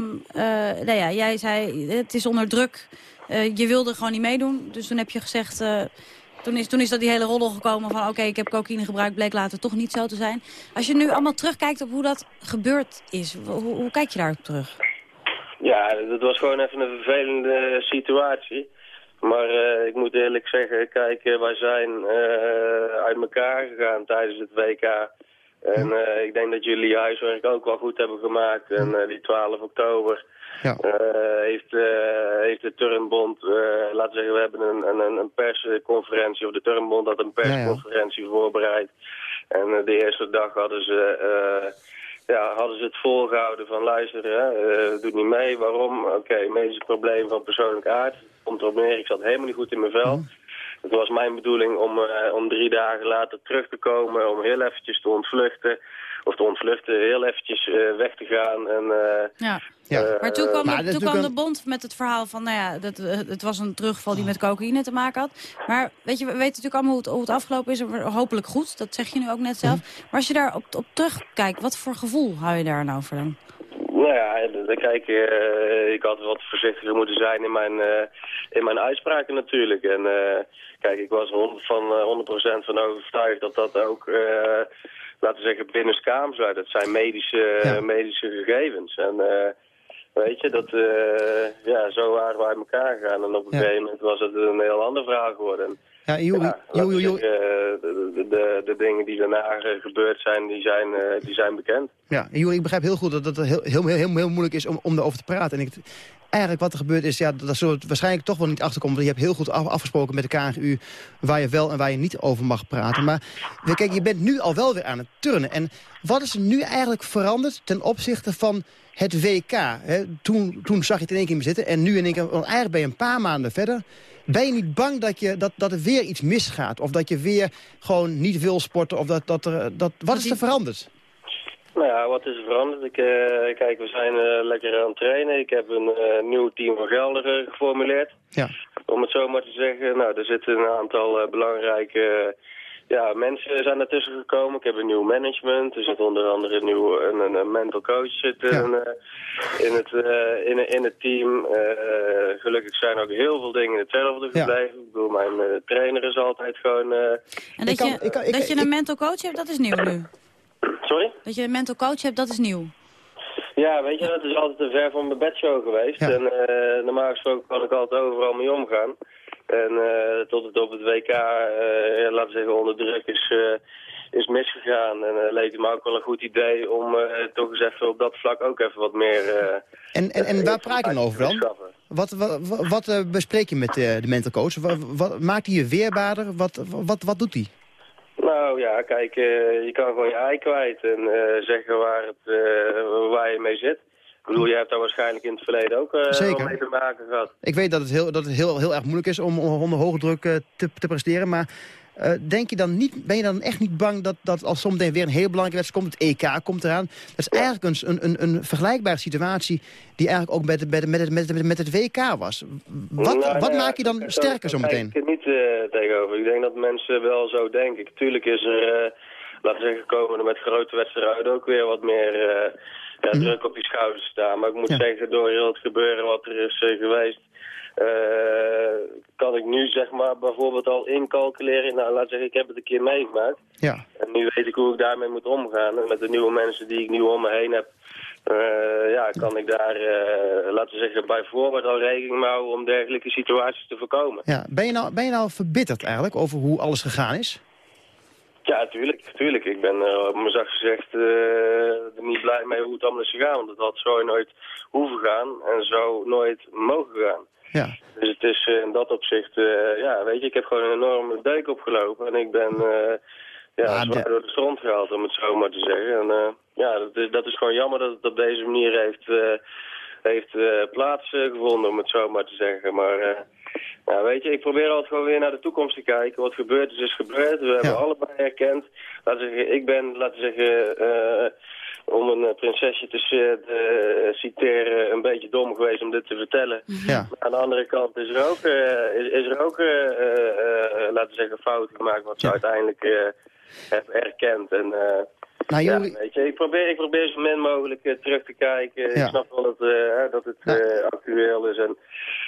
S7: nou ja, jij zei, het is onder druk. Eh, je wilde gewoon niet meedoen. Dus toen heb je gezegd, eh, toen, is, toen is dat die hele roddel gekomen van... oké, ik heb cocaïne gebruikt, bleek later toch niet zo te zijn. Als je nu allemaal terugkijkt op hoe dat gebeurd is, hoe, hoe kijk je daarop terug?
S30: Ja, dat was gewoon even een vervelende situatie. Maar ik moet eerlijk zeggen, kijk, wij zijn uit elkaar gegaan tijdens het WK. En eh, ik denk dat jullie je huiswerk ook wel goed hebben gemaakt. En eh, die 12 oktober
S28: Ja.
S30: eh, heeft, heeft de Turnbond, laten we zeggen, we hebben een, een, een persconferentie, of de Turnbond had een persconferentie voorbereid. En de eerste dag hadden ze, ja, hadden ze het volgehouden van luisteren, hè, doe niet mee, waarom? Oké, medisch probleem van persoonlijke aard. Komt erop neer, ik zat helemaal niet goed in mijn vel. Het was mijn bedoeling om, eh, om drie dagen later terug te komen, om heel eventjes te ontvluchten. Of te ontvluchten, heel eventjes eh, weg te gaan. En, eh,
S7: Ja.
S30: eh,
S7: Maar toen kwam,
S28: Maar
S7: de, toen kwam de bond met het verhaal van, nou ja, dat, het was een terugval die met cocaïne te maken had. Maar weet je, we weten natuurlijk allemaal hoe het, hoe het afgelopen is. Hopelijk goed, dat zeg je nu ook net zelf. Maar als je daar op, op terugkijkt, wat voor gevoel hou je daar nou voor dan?
S30: Nou ja, kijk, ik had wat voorzichtiger moeten zijn in mijn, eh, in mijn uitspraken natuurlijk. En eh, kijk, ik was er 100 van, eh, 100% van overtuigd dat dat ook, eh, laten we zeggen, binnenskaams uit. Dat zijn medische, medische gegevens. En eh, weet je, dat, eh, ja, zo waren we uit elkaar gegaan. En op een gegeven moment was het een heel ander verhaal geworden. En,
S28: Ja,
S30: eh, de, de, de, de dingen die daarna eh, gebeurd zijn, die zijn, eh, die zijn bekend.
S28: Ja, en Juri, ik begrijp heel goed dat het heel, heel, heel, heel, heel moeilijk is om, om daarover te praten. En ik, eigenlijk wat er gebeurd is, ja, daar zullen we het waarschijnlijk toch wel niet achterkomen. Want je hebt heel goed af- afgesproken met de KNGU waar je wel en waar je niet over mag praten. Maar kijk, je bent nu al wel weer aan het turnen. En wat is er nu eigenlijk veranderd ten opzichte van het WK? Hè? Toen, toen zag je het in één keer zitten en nu in één keer, want eigenlijk ben je een paar maanden verder. Ben je niet bang dat, je, dat, dat er weer iets misgaat? Of dat je weer gewoon niet wil sporten? Of dat, dat er, dat, wat is er veranderd?
S30: Nou ja, wat is er veranderd? Ik, eh, kijk, we zijn eh, lekker aan het trainen. Ik heb een eh, nieuw team van Gelder eh, geformuleerd.
S28: Ja.
S30: Om het zo maar te zeggen. Nou, er zitten een aantal eh, belangrijke ja, mensen zijn ertussen gekomen. Ik heb een nieuw management. Er zit onder andere een, nieuw, een, een, mental coach zit in, eh, in, het, eh, in, in het team. Eh, gelukkig zijn ook heel veel dingen hetzelfde gebleven. Ik bedoel, mijn eh, trainer is altijd gewoon... eh,
S7: En dat, je, dat je een mental coach hebt, dat is nieuw nu.
S30: Sorry?
S7: Dat je een mental coach hebt, dat is nieuw.
S30: Ja, weet je, dat is altijd te ver van mijn bedshow geweest. En eh, normaal gesproken kan ik altijd overal mee omgaan. En uh, tot het op het WK, uh, laten we zeggen, onder druk is, uh, is misgegaan. En leek het me ook wel een goed idee om toch eens even op dat vlak ook even wat meer...
S28: en, en, en waar praat je dan over dan? Wat, wat, wat bespreek je met de mental coach? Wat, wat, maakt hij je weerbaarder? Wat, wat, wat doet hij?
S30: Nou ja, kijk, je kan gewoon je ei kwijt en zeggen waar, het, waar je mee zit. Ik bedoel, jij hebt daar waarschijnlijk in het verleden ook mee te maken gehad.
S28: Ik weet dat het heel, dat het heel, heel erg moeilijk is om onder hoge druk te, te presteren. Maar uh, denk je dan niet, ben je dan echt niet bang dat, dat als zometeen weer een heel belangrijke wedstrijd komt, het EK komt eraan. Dat is eigenlijk een, een, een vergelijkbare situatie die eigenlijk ook met, met, met, met, met het WK was. Wat,
S30: nou,
S28: wat
S30: ja,
S28: maak je dan sterker zometeen?
S30: Ik er niet tegenover. Ik denk dat mensen wel zo denken. Tuurlijk is er, laten we zeggen, komen er met grote wedstrijden ook weer wat meer ja,
S28: Mhm.
S30: druk op die schouders staan. Maar ik moet zeggen, door heel het gebeuren wat er is geweest... Uh, kan ik nu zeg maar bijvoorbeeld al incalculeren. Nou, laat zeggen, ik heb het een keer meegemaakt.
S28: Ja.
S30: En nu weet ik hoe ik daarmee moet omgaan. En met de nieuwe mensen die ik nu om me heen heb... Uh, ja, kan ik daar, laten we zeggen, bijvoorbeeld al rekening mee houden... om dergelijke situaties te voorkomen.
S28: Ja. Ben, je nou, ben je nou verbitterd eigenlijk over hoe alles gegaan is?
S30: Ja, tuurlijk, tuurlijk. Ik ben uh, op mijn zacht gezegd uh, niet blij mee hoe het allemaal is gegaan. Want het had zo nooit hoeven gaan en zo nooit mogen gaan.
S28: Ja.
S30: Dus het is uh, in dat opzicht, ja, weet je, ik heb gewoon een enorme deuk opgelopen. En ik ben ja, zwaar
S28: de...
S30: door de strand gehaald, om het zo maar te zeggen. En ja, dat is, dat is gewoon jammer dat het op deze manier heeft, heeft plaatsgevonden, om het zo maar te zeggen. Maar... Nou, weet je, ik probeer altijd gewoon weer naar de toekomst te kijken. Wat gebeurd is, is gebeurd. We hebben allebei erkend. Laten we zeggen, ik ben, laten we zeggen, uh, om een prinsesje te uh, citeren, een beetje dom geweest om dit te vertellen.
S28: Ja.
S30: Maar aan de andere kant is er ook, uh, is, is, er ook laten we zeggen, fouten gemaakt wat ze ja. uiteindelijk hebben erkend. En,
S28: nou,
S30: ja, weet je, ik probeer, ik probeer zo min mogelijk uh, terug te kijken.
S28: Ja.
S30: Ik snap wel dat, uh, dat het
S28: ja.
S30: uh, actueel is. En,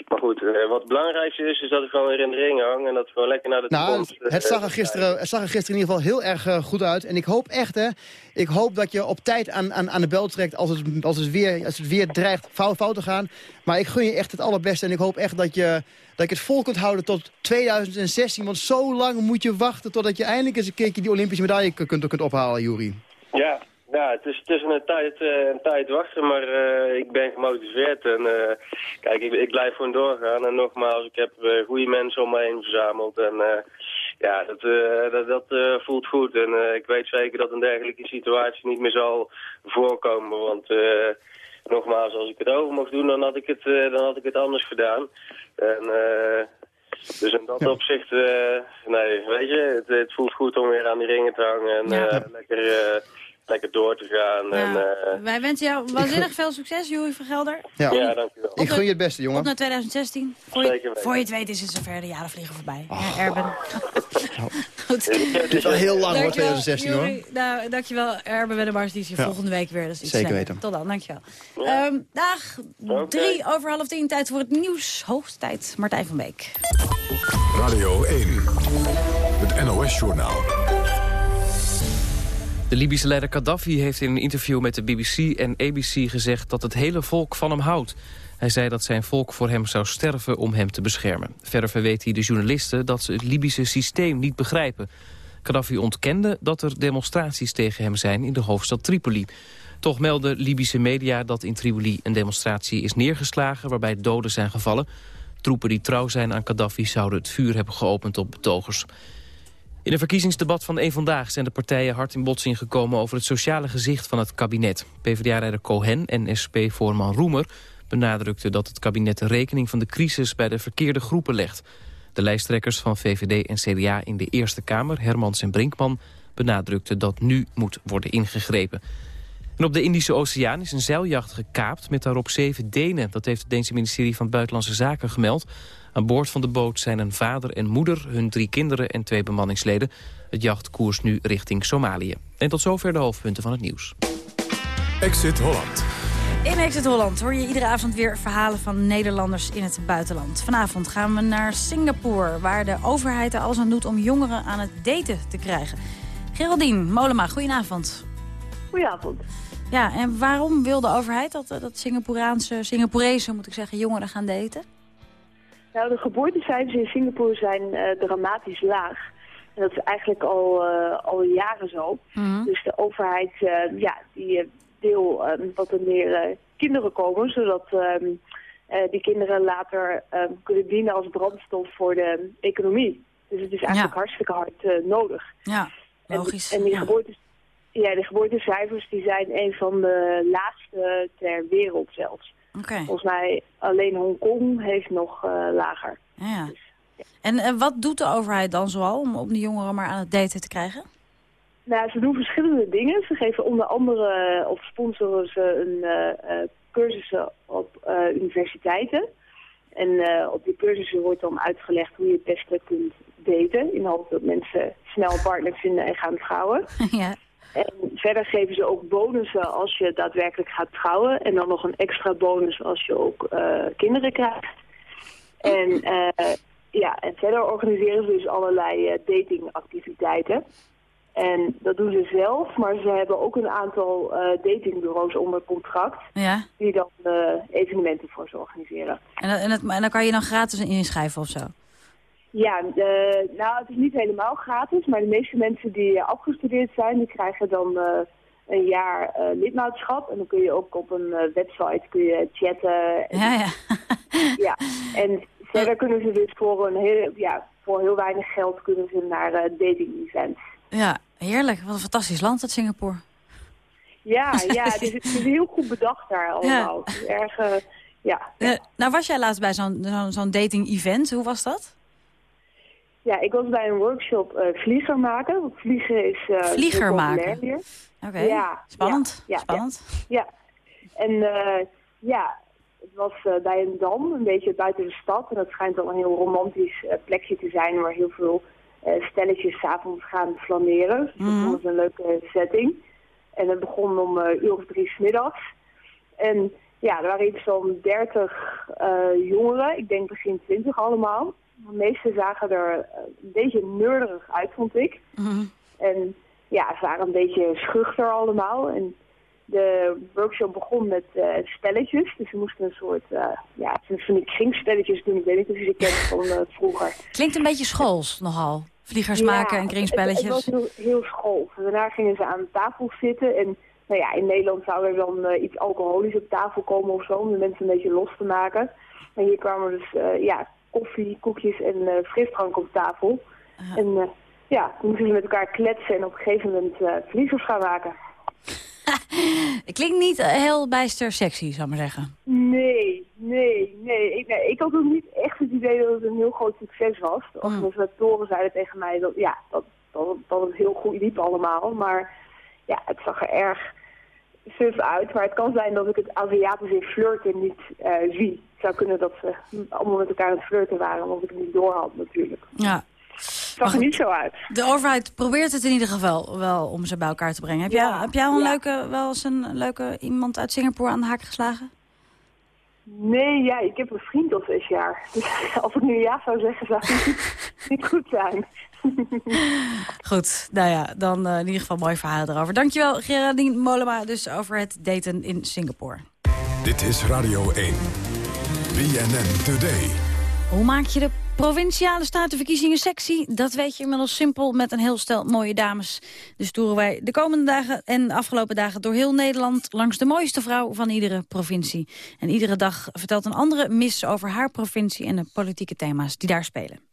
S30: maar goed, wat het belangrijkste is, is dat ik gewoon weer in de ring hang. En dat we gewoon lekker naar de
S28: nou,
S30: toekomst...
S28: Het zag, er gisteren, het zag er gisteren in ieder geval heel erg goed uit. En ik hoop echt, hè, ik hoop dat je op tijd aan, aan, aan de bel trekt als het, als, het weer, als het weer dreigt fout, fout te gaan. Maar ik gun je echt het allerbeste. En ik hoop echt dat je, dat je het vol kunt houden tot 2016. Want zo lang moet je wachten totdat je eindelijk eens een keertje die Olympische medaille kunt, kunt ophalen, Juri.
S30: Ja, ja, het is, het is een, tijd, uh, een tijd wachten, maar uh, ik ben gemotiveerd. En uh, kijk, ik, ik blijf gewoon doorgaan. En nogmaals, ik heb goede mensen om me heen verzameld. En ja, dat, dat, dat voelt goed. En ik weet zeker dat een dergelijke situatie niet meer zal voorkomen. Want nogmaals, als ik het over mocht doen, dan had ik het, dan had ik het anders gedaan. En... Dus in dat ja. opzicht, uh, nee, weet je, het, het, voelt goed om weer aan die ringen te hangen en ja. uh, lekker, uh, lekker door te gaan.
S7: Ja.
S30: En,
S7: Wij wensen jou waanzinnig veel succes, Joey van Gelder.
S28: Ja,
S30: ja dankjewel.
S28: Ik gun je het beste, jongen.
S7: Op naar 2016. Voor je, voor het weet is het zover, de jaren vliegen voorbij.
S28: Oh.
S7: Ja, Erben.
S28: Goed. Het is al heel lang hoor, 2016 hoor.
S7: Nou, dankjewel, Erben Wennemars, die is hier
S28: ja.
S7: volgende week weer. Dat is iets
S28: Zeker
S7: sneller.
S28: weten.
S7: Tot dan, dankjewel.
S30: Ja.
S7: Um, dag,
S30: okay.
S7: drie over half tien, tijd voor het nieuws. Hoogste tijd, Martijn van Beek.
S31: Radio 1, het NOS-journaal.
S1: De Libische leider Gaddafi heeft in een interview met de BBC en ABC gezegd dat het hele volk van hem houdt. Hij zei dat zijn volk voor hem zou sterven om hem te beschermen. Verder verweet hij de journalisten dat ze het Libische systeem niet begrijpen. Gaddafi ontkende dat er demonstraties tegen hem zijn in de hoofdstad Tripoli. Toch melden Libische media dat in Tripoli een demonstratie is neergeslagen... waarbij doden zijn gevallen. Troepen die trouw zijn aan Gaddafi zouden het vuur hebben geopend op betogers. In een verkiezingsdebat van één Vandaag zijn de partijen hard in botsing gekomen over het sociale gezicht van het kabinet. PvdA-leider Cohen en SP-voorman Roemer benadrukten dat het kabinet de rekening van de crisis bij de verkeerde groepen legt. De lijsttrekkers van VVD en CDA in de Eerste Kamer, Hermans en Brinkman, benadrukten dat nu moet worden ingegrepen. En op de Indische Oceaan is een zeiljacht gekaapt met daarop zeven Denen. Dat heeft het Deense ministerie van Buitenlandse Zaken gemeld. Aan boord van de boot zijn een vader en moeder, hun drie kinderen en twee bemanningsleden. Het jacht koers nu richting Somalië. En tot zover de hoofdpunten van het nieuws.
S31: Exit Holland.
S7: In Exit Holland hoor je iedere avond weer verhalen van Nederlanders in het buitenland. Vanavond gaan we naar Singapore, waar de overheid er alles aan doet om jongeren aan het daten te krijgen. Geraldine Molema, goedenavond.
S26: Goedenavond.
S7: Ja, en waarom wil de overheid dat, dat Singaporeaanse, Singaporese, moet ik zeggen, jongeren gaan daten?
S26: Nou, de geboortecijfers in Singapore zijn eh, dramatisch laag. En dat is eigenlijk al, eh, al jaren zo.
S7: Mhm.
S26: Dus de overheid eh, ja, die wil ehm, dat er meer kinderen komen, zodat ehm, eh, die kinderen later ehm, kunnen dienen als brandstof voor de economie. Dus het is eigenlijk hartstikke hard nodig.
S7: Ja, logisch.
S26: En, en die,
S7: ja.
S26: geboortes, ja, de geboortecijfers die zijn een van de laagste ter wereld zelfs. Volgens mij alleen Hongkong heeft nog eh, lager.
S7: Ja. En eh, wat doet de overheid dan zoal om, om die jongeren maar aan het daten te krijgen?
S26: Nou, ze doen verschillende dingen. Ze geven onder andere, eh, of sponsoren ze een cursussen op universiteiten. En op die cursussen wordt dan uitgelegd hoe je het beste kunt daten. In de hoop dat mensen snel een partner vinden en gaan trouwen.
S7: ja.
S26: En verder geven ze ook bonussen als je daadwerkelijk gaat trouwen. En dan nog een extra bonus als je ook eh, kinderen krijgt. En, eh, ja, en verder organiseren ze dus allerlei eh, datingactiviteiten. En dat doen ze zelf, maar ze hebben ook een aantal datingbureaus onder contract.
S7: Ja.
S26: Die dan evenementen voor ze organiseren.
S7: En, en, en dan kan je dan gratis inschrijven of zo?
S26: Ja, nou het is niet helemaal gratis, maar de meeste mensen die eh, afgestudeerd zijn, die krijgen dan eh, een jaar eh, lidmaatschap. En dan kun je ook op een website kun je chatten. En,
S7: Ja, ja.
S26: ja. En verder kunnen ze dus voor, een heel, ja, voor heel weinig geld kunnen ze naar dating events.
S7: Ja, heerlijk. Wat een fantastisch land, dat Singapore.
S26: Ja, ja het, is, het is heel goed bedacht daar allemaal. Is erg, ja.
S7: Nou was jij laatst bij zo'n zo'n zo'n dating-event. Hoe was dat?
S26: Ja, ik was bij een workshop eh, vlieger maken. Vliegen is eh,
S7: Vlieger maken? Oké,
S26: Ja,
S7: spannend.
S26: ja,
S7: spannend.
S26: Ja, en eh, ja, het was bij een dam, een beetje buiten de stad. En dat schijnt wel een heel romantisch plekje te zijn waar heel veel stelletjes 's avonds gaan flaneren. Dus dat vond ik een leuke setting. En het begon om uur of drie 's middags. En ja, er waren iets van 30 eh, jongeren, ik denk begin 20 allemaal. De meeste zagen er eh, een beetje neurderig uit, vond ik.
S7: Mhm.
S26: En ja, ze waren een beetje schuchter allemaal. En de workshop begon met eh, spelletjes. Dus we moesten een soort, eh ja, van die kringspelletjes doen. Ik weet niet of je ze kent van vroeger.
S7: Klinkt een beetje schools nogal. Vliegers
S26: Ja,
S7: maken en
S26: Het,
S7: kringspelletjes.
S26: het was heel, heel schools. Daarna gingen ze aan tafel zitten. En nou ja, in Nederland zou er dan iets alcoholisch op tafel komen of zo. Om de mensen een beetje los te maken. En hier kwamen dus ja, koffie, koekjes en eh, frisdrank op tafel. En eh, ja, toen moesten ze met elkaar kletsen en op een gegeven moment eh vliegers gaan maken.
S7: Klinkt niet heel bijster sexy, zou ik maar zeggen.
S26: Nee, nee, nee. Ik, nee. ik had ook niet echt het idee dat het een heel groot succes was. De organisatoren zeiden tegen mij dat, ja, dat, dat, het- dat het heel goed liep allemaal. Maar ja, het zag er erg suf uit. Maar het kan zijn dat ik het Aziatische flirten niet eh, zie. Het zou kunnen dat ze allemaal met elkaar aan het flirten waren, omdat ik het niet door had natuurlijk.
S7: Ja.
S26: Het zag er niet zo uit.
S7: De overheid probeert het in ieder geval wel om ze bij elkaar te brengen. Heb, jij, heb jij een leuke, wel eens een leuke iemand uit Singapore aan de haak geslagen?
S26: Nee, ja, ik heb een vriend al zes jaar. Dus als ik nu ja zou zeggen, zou het niet, niet goed zijn.
S7: Goed, nou ja, dan eh, in ieder geval mooi verhaal erover. Dankjewel Geraldine Molema dus over het daten in Singapore.
S31: Dit is Radio 1. BNN Today.
S7: Hoe maak je de provinciale statenverkiezingen sexy? Dat weet je inmiddels simpel met een heel stel mooie dames. Dus toeren wij de komende dagen en de afgelopen dagen door heel Nederland... langs de mooiste vrouw van iedere provincie. En iedere dag vertelt een andere mis over haar provincie... en de politieke thema's die daar spelen.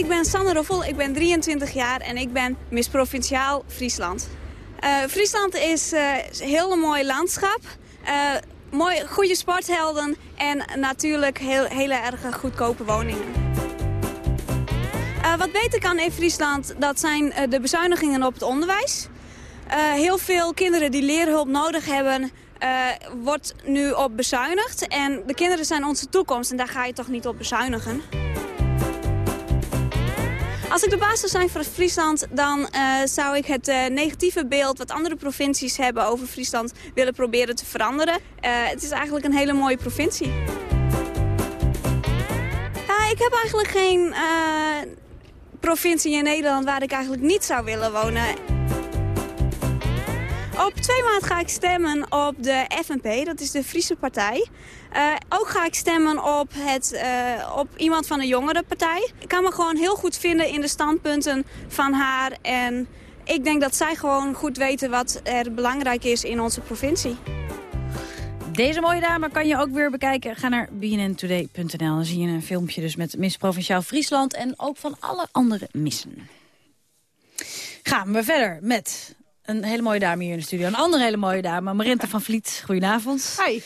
S32: Ik ben Sanne Roffel, ik ben 23 jaar en ik ben Miss Provinciaal Friesland. Eh, Friesland is eh, een heel mooi landschap, eh, mooi, goede sporthelden en natuurlijk heel, hele erg goedkope woningen. Wat beter kan in Friesland, dat zijn de bezuinigingen op het onderwijs. Heel veel kinderen die leerhulp nodig hebben, eh, wordt nu op bezuinigd. En de kinderen zijn onze toekomst en daar ga je toch niet op bezuinigen. Als ik de baas zou zijn voor Friesland, dan eh, zou ik het eh, negatieve beeld wat andere provincies hebben over Friesland willen proberen te veranderen. Eh, het is eigenlijk een hele mooie provincie. Ik heb eigenlijk geen provincie in Nederland waar ik eigenlijk niet zou willen wonen. Op 2 maart ga ik stemmen op de FNP, dat is de Friese partij. Uh, ook ga ik stemmen op, het, uh, op iemand van de jongere partij. Ik kan me gewoon heel goed vinden in de standpunten van haar. En ik denk dat zij gewoon goed weten wat er belangrijk is in onze provincie.
S7: Deze mooie dame kan je ook weer bekijken. Ga naar bnntoday.nl. Dan zie je een filmpje dus met Miss Provinciaal Friesland... en ook van alle andere missen. Gaan we verder met een hele mooie dame hier in de studio. Een andere hele mooie dame, Marente van Vliet. Goedenavond.
S33: Hi.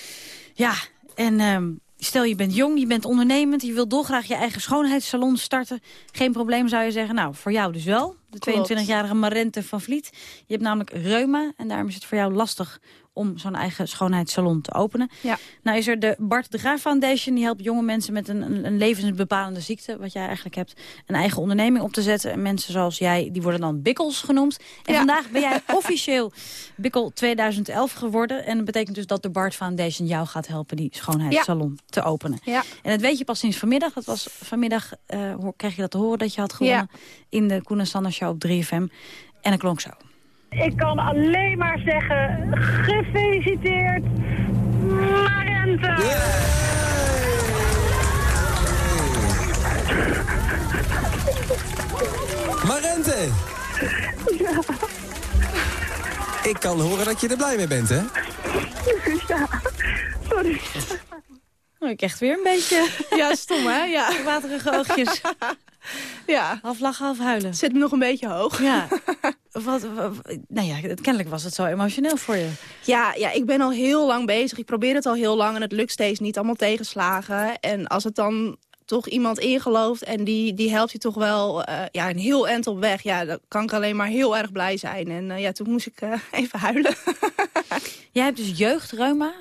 S7: Ja, en ehm, stel je bent jong, je bent ondernemend... je wilt dolgraag je eigen schoonheidssalon starten. Geen probleem zou je zeggen. Nou, voor jou dus wel. De 22-jarige Marente van Vliet. Je hebt namelijk reuma en daarom is het voor jou lastig om zo'n eigen schoonheidssalon te openen. Ja. Nou is er de Bart de Graaf Foundation. Die helpt jonge mensen met een, een, levensbepalende ziekte, wat jij eigenlijk hebt, een eigen onderneming op te zetten. En mensen zoals jij, die worden dan Bikkels genoemd. En vandaag ben jij officieel Bikkel 2011 geworden. En dat betekent dus dat de Bart Foundation jou gaat helpen die schoonheidssalon te openen. Ja. En dat weet je pas sinds vanmiddag. Dat was vanmiddag, uh, kreeg je dat te horen dat je had gewonnen in de Koen en Sander Show op 3FM. En het klonk zo.
S33: Ik kan alleen maar zeggen, gefeliciteerd, Marente!
S34: Marente! Ja. Ik kan horen dat je er blij mee bent, hè?
S33: Ja, sorry.
S7: Oh, ik echt weer een beetje...
S33: Ja, stom, hè? Ja.
S7: Waterige oogjes.
S33: Ja.
S7: Half lachen, half huilen.
S33: Zit me nog een beetje hoog.
S7: Ja. Wat, nou ja, kennelijk was het zo emotioneel voor je.
S33: Ja, ja, ik ben al heel lang bezig. Ik probeer het al heel lang en het lukt steeds niet. Allemaal tegenslagen. En als het dan toch iemand ingelooft en die, die helpt je toch wel uh, ja, een heel eind op weg. Ja, dan kan ik alleen maar heel erg blij zijn. En uh, ja, toen moest ik uh, even huilen.
S7: Jij hebt dus jeugdreuma?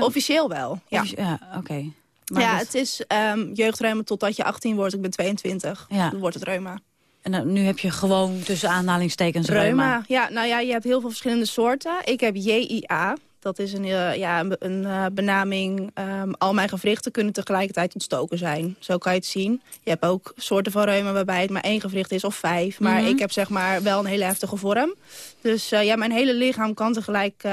S33: Officieel wel, ja.
S7: ja, oké.
S33: Ja, het is um, jeugdreuma totdat je 18 wordt. Ik ben 22. Ja. Dan wordt het reuma.
S7: En nu heb je gewoon tussen aanhalingstekens reuma. reuma.
S33: Ja, nou ja, je hebt heel veel verschillende soorten. Ik heb JIA. Dat is een, uh, ja, een, een uh, benaming. Um, al mijn gewrichten kunnen tegelijkertijd ontstoken zijn. Zo kan je het zien. Je hebt ook soorten van reuma waarbij het maar één gewricht is of vijf. Maar mm -hmm. ik heb zeg maar wel een hele heftige vorm. Dus uh, ja, mijn hele lichaam kan tegelijk,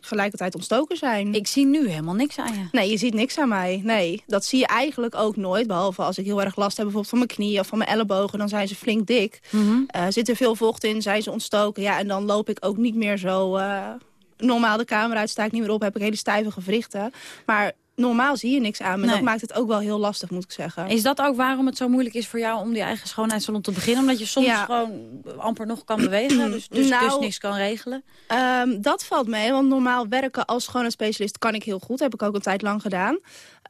S33: tegelijkertijd ontstoken zijn.
S7: Ik zie nu helemaal niks aan je.
S33: Nee, je ziet niks aan mij. Nee, dat zie je eigenlijk ook nooit. Behalve als ik heel erg last heb bijvoorbeeld van mijn knieën of van mijn ellebogen. Dan zijn ze flink dik. Mm -hmm. zit er veel vocht in, zijn ze ontstoken. Ja, en dan loop ik ook niet meer zo normaal de kamer uit, sta ik niet meer op, heb ik hele stijve gewrichten. Maar normaal zie je niks aan. Nee. Dat maakt het ook wel heel lastig, moet ik zeggen.
S7: Is dat ook waarom het zo moeilijk is voor jou om die eigen schoonheidssalon te beginnen? Omdat je soms ja. gewoon amper nog kan bewegen, dus, dus, nou, dus niks kan regelen?
S33: Um, dat valt mee, want normaal werken als schoonheidsspecialist kan ik heel goed. Heb ik ook een tijd lang gedaan.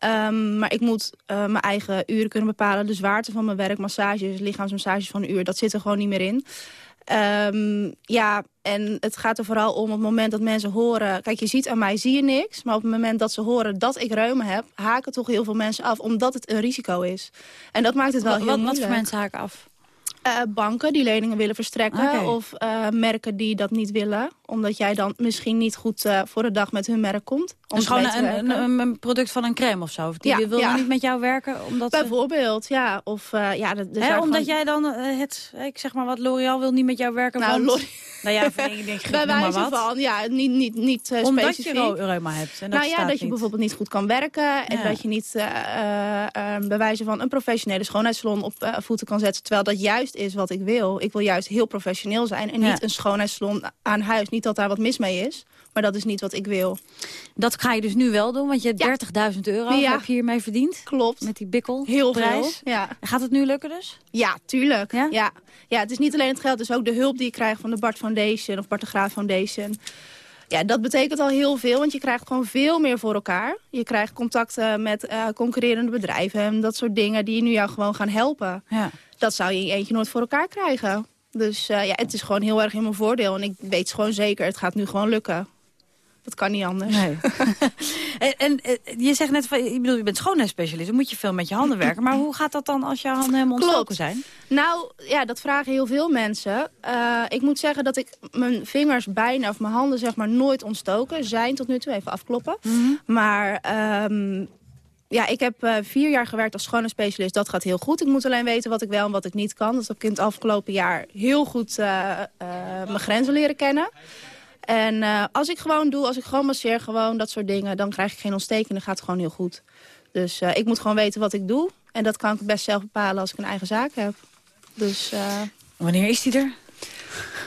S33: Um, maar ik moet uh, mijn eigen uren kunnen bepalen. De zwaarte van mijn werk, massages, lichaamsmassages van een uur, dat zit er gewoon niet meer in. Um, ja, en het gaat er vooral om op het moment dat mensen horen... Kijk, je ziet aan mij, zie je niks. Maar op het moment dat ze horen dat ik reuma heb... haken toch heel veel mensen af, omdat het een risico is. En dat maakt het wel
S7: wat,
S33: heel wat,
S7: moeilijk. Wat voor mensen haken af?
S33: Uh, banken die leningen willen verstrekken. Okay. Of uh, merken die dat niet willen. Omdat jij dan misschien niet goed uh, voor de dag met hun merk komt. Om
S7: dus gewoon een, een, een, product van een crème of zo? Of die ja, wil ja. niet met jou werken? Omdat
S33: Bijvoorbeeld, ze... ja. Of, ja de,
S7: Hè, omdat gewoon... jij dan het, ik zeg maar wat, L'Oreal wil niet met jou werken.
S33: Nou,
S7: want... Nou ja, van, ik denk,
S33: Bij wijze van, ja, niet, niet, niet uh,
S7: Omdat
S33: specifiek.
S7: je reuma hebt. En dat
S33: nou ja, dat je
S7: niet.
S33: bijvoorbeeld niet goed kan werken. En ja. dat je niet uh, bij wijze van een professionele schoonheidssalon op voeten kan zetten. Terwijl dat juist is wat ik wil. Ik wil juist heel professioneel zijn. En niet ja. een schoonheidssalon aan huis. Niet dat daar wat mis mee is. Maar dat is niet wat ik wil.
S7: Dat ga je dus nu wel doen, want je hebt ja. 30.000 euro ja. heb je hiermee verdiend.
S33: Klopt.
S7: Met die bikkel.
S33: Heel
S7: prijs.
S33: veel. Ja.
S7: Gaat het nu lukken dus?
S33: Ja, tuurlijk. Ja? ja? Ja. het is niet alleen het geld, het is ook de hulp die je krijgt van de Bart Foundation of Bart de Graaf Foundation. Ja, dat betekent al heel veel, want je krijgt gewoon veel meer voor elkaar. Je krijgt contacten met uh, concurrerende bedrijven en dat soort dingen die nu jou gewoon gaan helpen. Ja. Dat zou je in eentje nooit voor elkaar krijgen. Dus uh, ja, het is gewoon heel erg in mijn voordeel. En ik weet gewoon zeker, het gaat nu gewoon lukken. Dat kan niet anders.
S7: Nee. en, en, je zegt net, van, je, bedoel, je bent schoonheidsspecialist, dan moet je veel met je handen werken. Maar hoe gaat dat dan als je handen helemaal ontstoken zijn?
S33: Nou, ja, dat vragen heel veel mensen. Uh, ik moet zeggen dat ik mijn vingers bijna, of mijn handen zeg maar, nooit ontstoken zijn tot nu toe. Even afkloppen. Mm -hmm. Maar... Um, ja, ik heb uh, vier jaar gewerkt als schoonheidsspecialist. Dat gaat heel goed. Ik moet alleen weten wat ik wel en wat ik niet kan. Dat heb ik in het afgelopen jaar heel goed uh, uh, mijn grenzen leren kennen. En eh, als ik gewoon doe, als ik gewoon masseer, gewoon dat soort dingen... dan krijg ik geen ontsteking dan gaat het gewoon heel goed. Dus eh, ik moet gewoon weten wat ik doe. En dat kan ik best zelf bepalen als ik een eigen zaak heb. Dus.
S7: Wanneer is die er?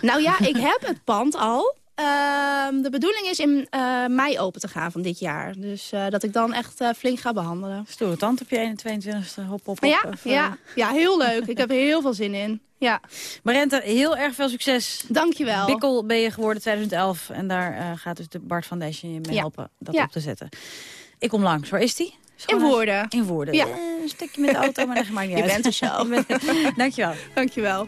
S33: Nou ja, ik heb het pand al. Ehm, de bedoeling is in uh, mei open te gaan van dit jaar. Dus uh, dat ik dan echt uh, flink ga behandelen.
S7: Stoere tand op je 21ste, hop, hop, hop.
S33: Ja, ja, ja, heel leuk. ik heb er heel veel zin in. Ja.
S7: Marente, heel erg veel succes.
S33: Dankjewel.
S7: Bikkel ben je geworden 2011. En daar gaat dus de Bart Foundation je mee helpen dat
S33: ja.
S7: op te zetten. Ik kom langs. Waar is die?
S33: In Woerden.
S7: In Woerden.
S33: Ja.
S7: een stukje met de auto, maar dat maakt niet
S33: je
S7: uit.
S33: bent er zo.
S7: Dankjewel.
S33: Dankjewel.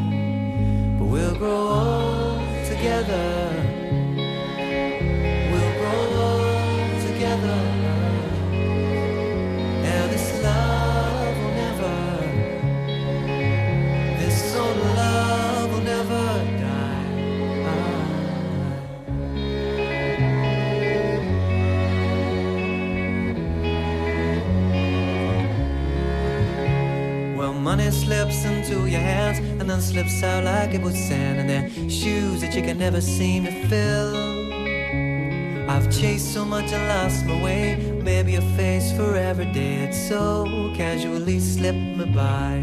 S35: We'll grow old together. We'll grow old together. And this love will never, this old love will never die. Well, money slips into your hands and then slips out like it was sand, and they're shoes that you can never seem to fill. I've chased so much and lost my way. Maybe a face for every day. It's so casually slipped me by.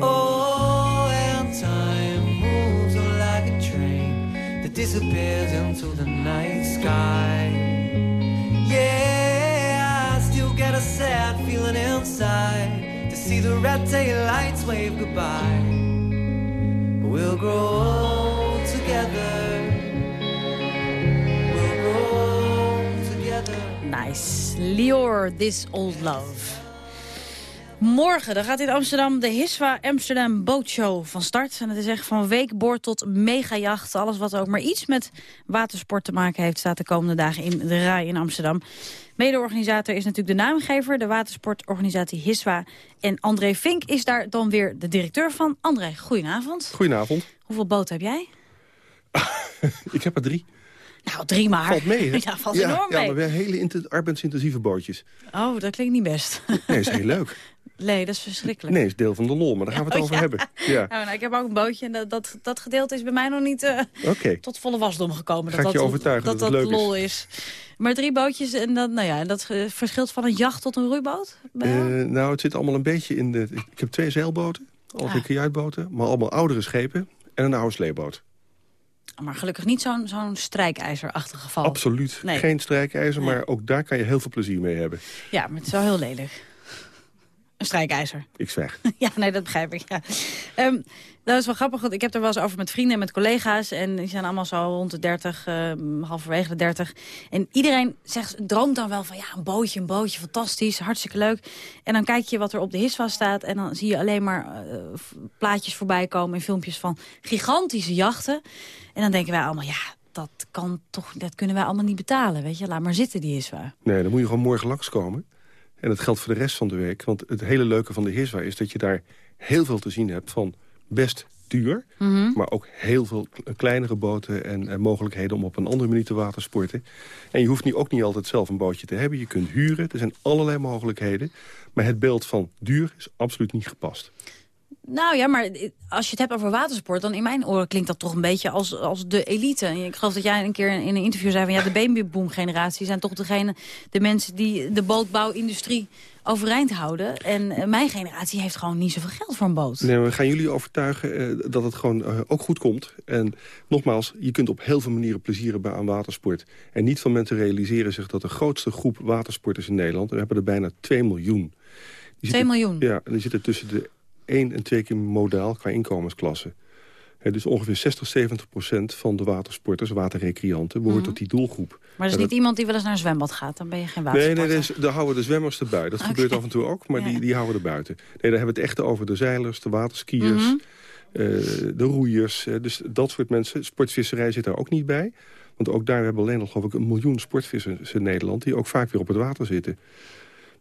S35: Oh, and time moves on like a train that disappears into the night sky. Yeah, I still get a sad feeling inside see the red tail lights wave goodbye. But we'll grow old together. We'll grow old together.
S7: Nice. Lior, This Old Love. Morgen dan gaat in Amsterdam de Hiswa Amsterdam Bootshow van start. En het is echt van weekboord tot megajacht. Alles wat ook maar iets met watersport te maken heeft... staat de komende dagen in de rij in Amsterdam. Mede-organisator is natuurlijk de naamgever, de watersportorganisatie Hiswa. En André Vink is daar dan weer de directeur van. André, goedenavond.
S36: Goedenavond.
S7: Hoeveel boten heb jij?
S36: Ik heb er drie.
S7: Nou, drie maar.
S36: Valt mee, hè?
S7: Ja, valt
S36: ja,
S7: enorm
S36: ja,
S7: mee.
S36: maar weer hele inten- arbeidsintensieve bootjes.
S7: Oh, dat klinkt niet best.
S36: Nee, is heel leuk.
S7: Nee, dat is verschrikkelijk.
S36: Nee, is deel van de lol, maar daar gaan we het
S7: Oh,
S36: over
S7: ja.
S36: hebben. Ja.
S7: Nou, nou, ik heb ook een bootje en dat, dat, dat gedeelte is bij mij nog niet eh, tot volle wasdom gekomen.
S36: Ga
S7: dat
S36: je
S7: dat,
S36: overtuigen
S7: dat
S36: dat
S7: dat,
S36: is.
S7: lol is. Maar drie bootjes en dat, nou ja, en dat eh, verschilt van een jacht tot een roeiboot?
S36: Eh, nou, het zit allemaal een beetje in de... Ik heb twee zeilboten, al twee
S7: Ah.
S36: kajuitboten, maar allemaal oudere schepen en een oude sleeboot.
S7: Maar gelukkig niet zo'n zo'n strijkijzerachtig geval.
S36: Absoluut.
S7: Nee.
S36: Geen strijkijzer,
S7: Nee.
S36: maar ook daar kan je heel veel plezier mee hebben.
S7: Ja, maar het is wel heel lelijk. Een strijkijzer.
S36: Ik zwijg.
S7: Ja, nee, dat begrijp ik. Ja. Ehm, dat is wel grappig, want ik heb er wel eens over met vrienden en met collega's. En die zijn allemaal zo rond de 30, ehm, halverwege de 30. En iedereen zegt, droomt dan wel van ja, een bootje, een bootje, fantastisch, hartstikke leuk. En dan kijk je wat er op de HISWA staat. En dan zie je alleen maar eh, plaatjes voorbij komen en filmpjes van gigantische jachten. En dan denken wij allemaal, ja, dat, kan toch, dat kunnen wij allemaal niet betalen. Weet je, laat maar zitten die HISWA.
S36: Nee, dan moet je gewoon morgen langskomen. En dat geldt voor de rest van de week. Want het hele leuke van de Hiswa is dat je daar heel veel te zien hebt van best duur.
S7: Mhm.
S36: Maar ook heel veel kleinere boten en, en mogelijkheden om op een andere manier te watersporten. En je hoeft niet, ook niet altijd zelf een bootje te hebben. Je kunt huren, er zijn allerlei mogelijkheden. Maar het beeld van duur is absoluut niet gepast.
S7: Nou ja, maar als je het hebt over watersport... dan in mijn oren klinkt dat toch een beetje als, als de elite. Ik geloof dat jij een keer in een interview zei... van ja, de babyboom-generatie zijn toch degene, de mensen... die de bootbouwindustrie overeind houden. En eh, mijn generatie heeft gewoon niet zoveel geld voor een boot.
S36: Nee, we gaan jullie overtuigen eh, dat het gewoon eh, ook goed komt. En nogmaals, je kunt op heel veel manieren plezier hebben aan watersport. En niet veel mensen realiseren zich dat de grootste groep watersporters in Nederland... we hebben er bijna 2 miljoen. Die
S7: 2
S36: zitten-
S7: miljoen?
S36: Ja, en die zitten tussen de 1 en 2 keer modaal qua inkomensklasse. Hè, dus ongeveer 60, 70 procent van de watersporters, waterrecreanten... behoort
S7: Mhm.
S36: tot die doelgroep.
S7: Maar er is
S36: En
S7: niet
S36: dat-
S7: iemand die wel eens naar een zwembad gaat. Dan ben je geen
S36: Nee,
S7: watersporter.
S36: nee, dus, daar houden de zwemmers erbij. Dat gebeurt af en toe ook, maar die, die houden er buiten. Nee, daar hebben we het echt over de zeilers, de waterskiers,
S7: Mhm.
S36: eh, de roeiers. dus dat soort mensen. Sportvisserij zit daar ook niet bij. Want ook daar hebben we alleen nog geloof ik een miljoen sportvissers in Nederland... die ook vaak weer op het water zitten.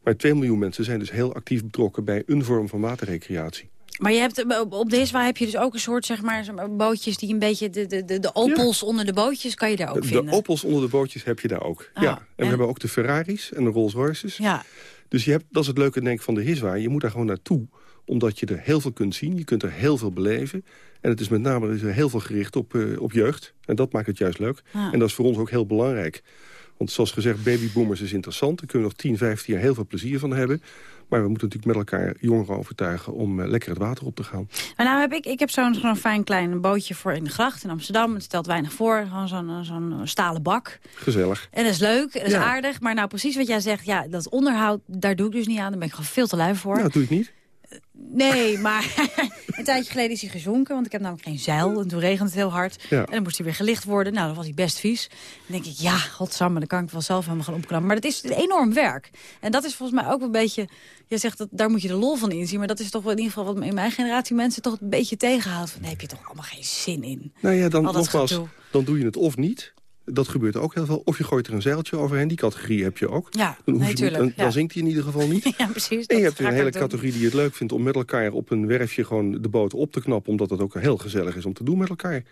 S36: Maar 2 miljoen mensen zijn dus heel actief betrokken... bij een vorm van waterrecreatie.
S7: Maar je hebt, op- de Hiswa heb je dus ook een soort zeg maar, bootjes die een beetje de, de, de, de opels onder de bootjes kan je daar ook
S36: de
S7: vinden.
S36: Opels onder de bootjes heb je daar ook.
S7: Ah,
S36: ja. En, we
S7: en-
S36: hebben ook de Ferraris en de Rolls Royces.
S7: Ja.
S36: Dus je hebt, dat is het leuke denk ik van de Hiswa. Je moet daar gewoon naartoe, omdat je er heel veel kunt zien. Je kunt er heel veel beleven. En het is met name is er heel veel gericht op, eh, op jeugd. En dat maakt het juist leuk.
S7: Ja.
S36: En dat is voor ons ook heel belangrijk. Want zoals gezegd, babyboomers is interessant. Daar kunnen we nog 10, 15 jaar heel veel plezier van hebben. Maar we moeten natuurlijk met elkaar jongeren overtuigen... om eh, lekker het water op te gaan.
S7: Maar nou heb ik, ik heb zo'n zo'n fijn klein bootje voor in de gracht in Amsterdam. Het stelt weinig voor, gewoon zo'n eh, zo'n stalen bak.
S36: Gezellig.
S7: En dat is leuk, dat is
S36: Ja.
S7: aardig. Maar nou precies wat jij zegt, ja, dat onderhoud, daar doe ik dus niet aan. Daar ben ik gewoon veel te lui voor.
S36: Nou, doe je het niet.
S7: Nee, maar een tijdje geleden is hij gezonken. Want ik heb namelijk geen zeil. En toen regent het heel hard.
S36: Ja.
S7: En dan moest hij weer gelicht worden. Nou, dan was hij best vies. Dan denk ik, ja, godsamme, dan kan ik wel zelf helemaal gaan opknappen. Maar dat is enorm werk. En dat is volgens mij ook een beetje... Je zegt, dat daar moet je de lol van inzien. Maar dat is toch wel in ieder geval wat in mijn generatie mensen toch een beetje tegenhoudt. Van, daar heb je toch allemaal geen zin in.
S36: Nou ja, dan nogmaals, dan doe je het of niet. Dat gebeurt ook heel veel. Of je gooit er een zeiltje overheen. Die categorie heb je ook.
S7: Ja,
S36: dan,
S7: nee, tuurlijk,
S36: dan, zinkt hij in ieder geval niet.
S7: Ja, precies.
S36: En je hebt een hele
S7: doen.
S36: categorie die het leuk vindt om met elkaar op een werfje gewoon de boot op te knappen. Omdat het ook heel gezellig is om te doen met elkaar.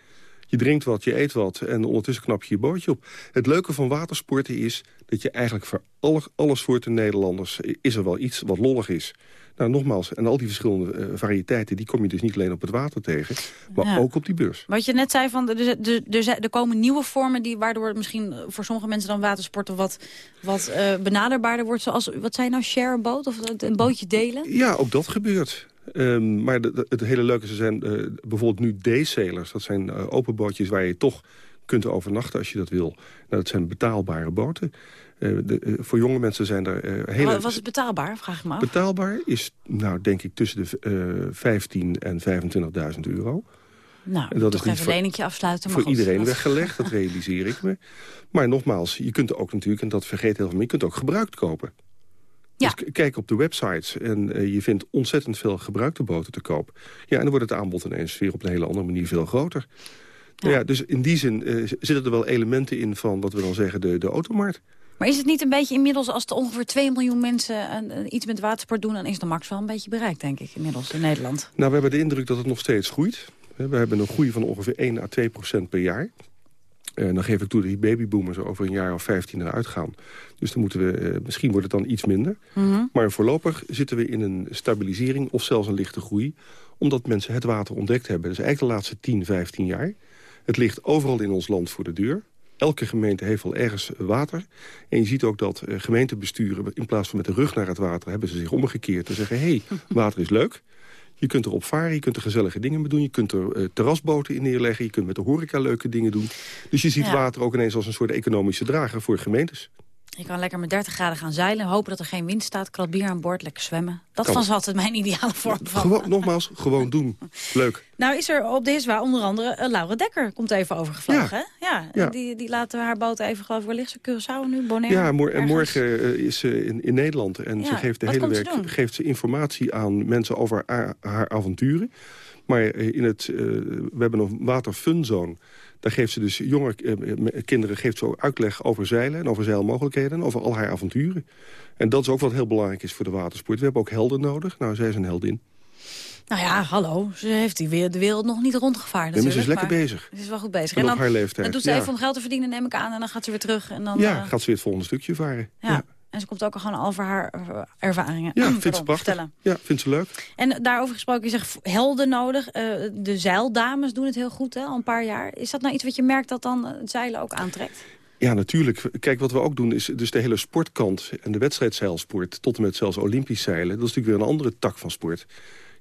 S36: Je drinkt wat, je eet wat en ondertussen knap je je bootje op. Het leuke van watersporten is dat je eigenlijk voor alle, alle soorten Nederlanders... is er wel iets wat lollig is. Nou, nogmaals, en al die verschillende eh, variëteiten... die kom je dus niet alleen op het water tegen, maar
S7: Ja.
S36: ook op die beurs.
S7: Wat je net zei, van, er, er, er, er komen nieuwe vormen... Die, waardoor het misschien voor sommige mensen dan watersporten... wat, wat eh, benaderbaarder wordt. Zoals, wat zijn nou, share a boat? Of een bootje delen?
S36: Ja, ook dat gebeurt. Ehm, maar de- de- het hele leuke, ze zijn eh, bijvoorbeeld nu day-sailers. Dat zijn eh, open bootjes waar je toch kunt overnachten als je dat wil. Nou, dat zijn betaalbare boten. Eh, de, eh, voor jonge mensen zijn er eh, hele...
S7: Wa- Was het betaalbaar, vraag ik me af.
S36: Betaalbaar is, nou, denk ik, tussen de eh 15 en 25.000 euro.
S7: Nou,
S36: En dat is niet
S7: even
S36: voor-
S7: afsluiten. maar
S36: Voor
S7: goed,
S36: iedereen
S7: dat-
S36: weggelegd, dat realiseer ik me. Maar nogmaals, je kunt ook natuurlijk, en dat vergeet heel veel, je kunt ook gebruikt kopen.
S7: Ja.
S36: Dus kijk op de websites en je vindt ontzettend veel gebruikte boten te koop. Ja, en dan wordt het aanbod ineens weer op een hele andere manier veel groter. Nou ja, dus in die zin zitten er wel elementen in van, wat we dan zeggen, de, de automarkt.
S7: Maar is het niet een beetje inmiddels, als er ongeveer 2 miljoen mensen een- een- iets met watersport doen... dan is de max wel een beetje bereikt, denk ik, inmiddels in Nederland.
S36: Nou, we hebben de indruk dat het nog steeds groeit. Eh, We hebben een groei van ongeveer 1 à 2 procent per jaar. En dan geef ik toe dat die babyboomers over een jaar of 15 eruit gaan. Dus dan moeten we, eh, misschien wordt het dan iets minder.
S7: Mhm.
S36: Maar voorlopig zitten we in een stabilisering of zelfs een lichte groei. Omdat mensen het water ontdekt hebben. Dus eigenlijk de laatste 10, 15 jaar. Het ligt overal in ons land voor de deur. Elke gemeente heeft wel ergens water. En je ziet ook dat eh, gemeentebesturen in plaats van met de rug naar het water... hebben ze zich omgekeerd en zeggen... hé, hey, water is leuk. Je kunt erop varen, je kunt er gezellige dingen mee doen. Je kunt er eh, terrasboten in neerleggen. Je kunt met de horeca leuke dingen doen. Dus je ziet
S7: Ja.
S36: water ook ineens als een soort economische drager voor gemeentes.
S7: Je kan lekker met 30 graden gaan zeilen, hopen dat er geen wind staat... krat bier aan boord, lekker zwemmen. Dat was altijd mijn ideale vorm van...
S36: Gewoon, nogmaals, gewoon doen. Leuk.
S7: Nou is er op de Hiswa onder andere eh, Laura Dekker komt even overgevlogen,
S36: Ja.
S7: hè? Ja,
S36: Ja.
S7: Die, die laten haar boot even, geloof ik, waar ligt ze? Curaçao nu, Bonaire?
S36: Ja, mor- en
S7: ergens?
S36: morgen eh, is ze in, in Nederland. En
S7: Ja,
S36: ze geeft de
S7: wat
S36: hele
S7: ze doen?
S36: geeft ze informatie aan mensen over haar, haar avonturen. Maar eh, in het, we hebben een waterfunzone. Daar geeft ze dus jonge eh, eh, kinderen geeft ze ook uitleg over zeilen... en over zeilmogelijkheden en over al haar avonturen. En dat is ook wat heel belangrijk is voor de watersport. We hebben ook helden nodig. Nou, zij is een heldin.
S7: Nou ja, hallo. Ze heeft die weer de wereld nog niet rondgevaard
S36: Nee, ze is lekker bezig.
S7: Ze is wel goed bezig.
S36: En op
S7: dan,
S36: haar leeftijd,
S7: doet ze
S36: ja.
S7: even om geld te verdienen, neem ik aan. En dan gaat ze weer terug. En dan,
S36: ja,
S7: eh,
S36: gaat ze weer het volgende stukje varen.
S7: ja. En ze komt ook al gewoon over haar eh, ervaringen
S36: Ja,
S7: pardon,
S36: vindt ze prachtig.
S7: vertellen.
S36: Ja, vindt ze leuk.
S7: En daarover gesproken, je zegt helden nodig. Eh, de zeildames doen het heel goed, hè, al een paar jaar. Is dat nou iets wat je merkt dat dan het zeilen ook aantrekt?
S36: Ja, natuurlijk. Kijk, wat we ook doen is dus de hele sportkant... en de wedstrijdzeilsport tot en met zelfs olympisch zeilen. Dat is natuurlijk weer een andere tak van sport.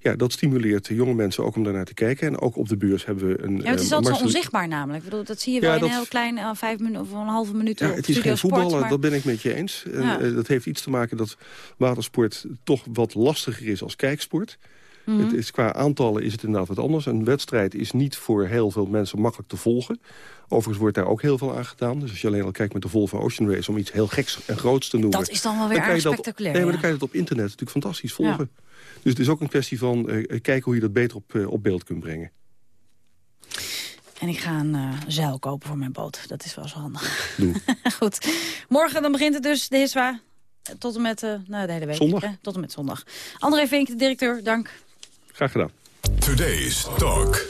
S36: Ja, dat stimuleert jonge mensen ook om daarnaar te kijken. En ook op de beurs hebben we een...
S7: Ja, het is
S36: eh,
S7: altijd zo onzichtbaar namelijk. Ik bedoel, dat zie je
S36: Ja,
S7: wel in een heel klein, eh, vijf minuten of een halve minuut
S36: Ja, het is geen voetballen,
S7: maar-
S36: dat ben ik met je eens. En, eh, dat heeft iets te maken dat watersport toch wat lastiger is als kijksport.
S7: Mhm.
S36: Het is, qua aantallen is het inderdaad wat anders. Een wedstrijd is niet voor heel veel mensen makkelijk te volgen. Overigens wordt daar ook heel veel aan gedaan. Dus als je alleen al kijkt met de Volvo Ocean Race... om iets heel geks en groots te noemen...
S7: Dat is dan wel weer erg
S36: dat-
S7: spectaculair,
S36: Nee, maar dan kan je dat op internet natuurlijk fantastisch volgen. Dus het is ook een kwestie van eh, kijken hoe je dat beter op, eh, op beeld kunt brengen.
S7: En ik ga een eh, zeil kopen voor mijn boot. Dat is wel zo handig.
S36: Doe.
S7: Goed. Morgen dan begint het dus, de HISWA. Tot en met eh, nou, de hele week.
S36: Zondag.
S7: hè? Tot en met zondag. André Vink, de directeur, dank.
S36: Graag gedaan.
S31: Today's Talk.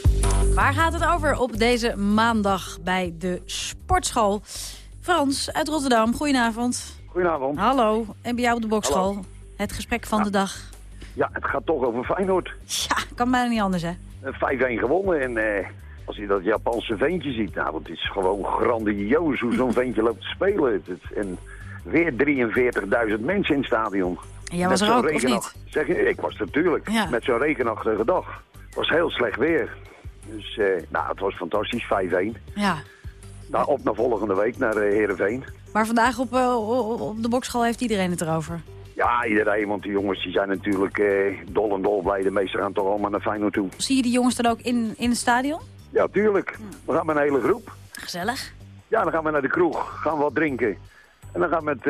S7: Waar gaat het over op deze maandag bij de sportschool? Frans uit Rotterdam, goedenavond.
S37: Goedenavond.
S7: Hallo, en bij jou op de bokschool.
S37: Hallo.
S7: Het gesprek van de dag.
S37: Ja, het gaat toch over Feyenoord.
S7: Ja, kan bijna niet anders, hè?
S37: Eh, 5-1 gewonnen en eh, als je dat Japanse ventje ziet, nou, het is gewoon grandioos hoe zo'n ventje loopt te spelen. En weer 43.000 mensen in het stadion.
S7: En jij was er
S37: zo'n
S7: ook, of
S37: regenacht- Zeg, ik was er natuurlijk,
S7: Ja.
S37: met zo'n regenachtige dag. Het was heel slecht weer. Dus, eh, nou, het was fantastisch, 5-1.
S7: Ja.
S37: Nou, op naar volgende week, naar eh, Heerenveen.
S7: Maar vandaag op, eh, op- de bokschool heeft iedereen het erover.
S37: Ja, iedereen, want die jongens die zijn natuurlijk eh, dol en dol blij. De meesten gaan toch allemaal naar Feyenoord toe.
S7: Zie je die jongens dan ook in, in het stadion?
S37: Ja, tuurlijk. We gaan met een hele groep.
S7: Gezellig.
S37: Ja, dan gaan we naar de kroeg, gaan we wat drinken. En dan gaan we met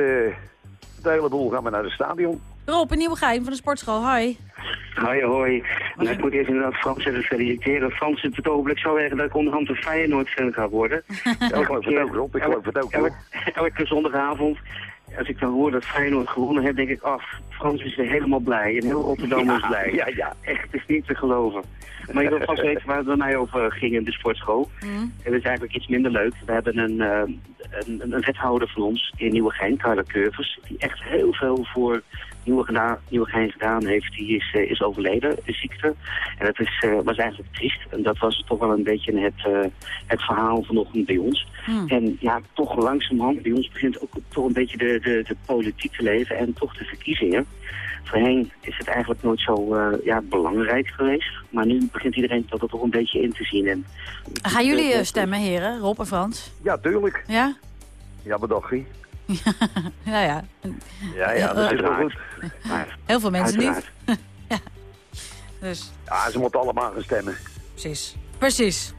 S37: de hele boel gaan we naar het stadion.
S7: Rob, een nieuwe geheim van de sportschool. Hoi.
S38: Hoi, hoi. Nou, ik moet eerst inderdaad Frans even feliciteren. Frans is het ogenblik zo erg dat ik onderhand een Feyenoord-fan ga worden.
S37: ik geloof het ook, Rob. Ik geloof het ook,
S38: elke, elke zondagavond, als ik dan hoor dat Feyenoord gewonnen heeft, denk ik, ach, Frans is weer helemaal blij. En heel Rotterdam is blij.
S37: ja, ja.
S38: Echt, het is niet te geloven. Maar je wil vast weten waar het bij mij over ging in de sportschool. En dat is eigenlijk iets minder leuk. We hebben een, eh, een, een wethouder van ons in Nieuwegein, Carla Curvers, die echt heel veel voor Nieuwegein, Nieuwegein gedaan heeft. Die is, eh, is overleden, de ziekte. En dat is, eh, was eigenlijk triest. En dat was toch wel een beetje het, eh, het verhaal vanochtend bij ons. En ja, toch langzamerhand, bij ons begint ook toch een beetje de, de, de politiek te leven en toch de verkiezingen. Voorheen is het eigenlijk nooit zo eh, ja, belangrijk geweest. Maar nu begint iedereen dat er toch een beetje in te zien. En,
S7: Gaan jullie stemmen, heren? Rob en Frans?
S37: Ja, tuurlijk.
S7: Ja?
S37: Ja, wat dacht je?
S7: Ja, ja.
S37: Ja, ja, dat is wel goed.
S7: Heel veel mensen
S37: Uiteraard.
S7: niet. ja. Dus,
S37: Ja, ze moeten allemaal gaan stemmen.
S7: precies. Precies.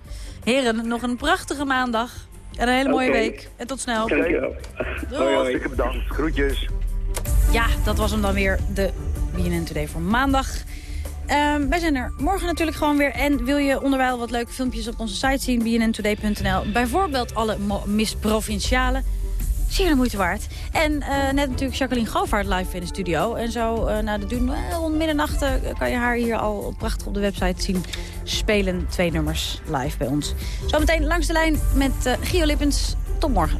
S7: Heren, nog een prachtige maandag. En een hele mooie week. En tot snel.
S37: Dankjewel.
S7: Doei.
S37: Hartstikke bedankt. Groetjes.
S7: Ja, dat was hem dan weer, de BNN Today voor maandag. Ehm, wij zijn er morgen natuurlijk gewoon weer. En wil je onderwijl wat leuke filmpjes op onze site zien, bnntoday.nl. Bijvoorbeeld alle Provinciale. Zeer de moeite waard. En eh, net natuurlijk Jacqueline Govaert live in de studio. En zo eh na de doen eh, rond middernacht eh, kan je haar hier al prachtig op de website zien spelen. Twee nummers live bij ons. Zometeen langs de lijn met eh Gio Lippens. Tot morgen.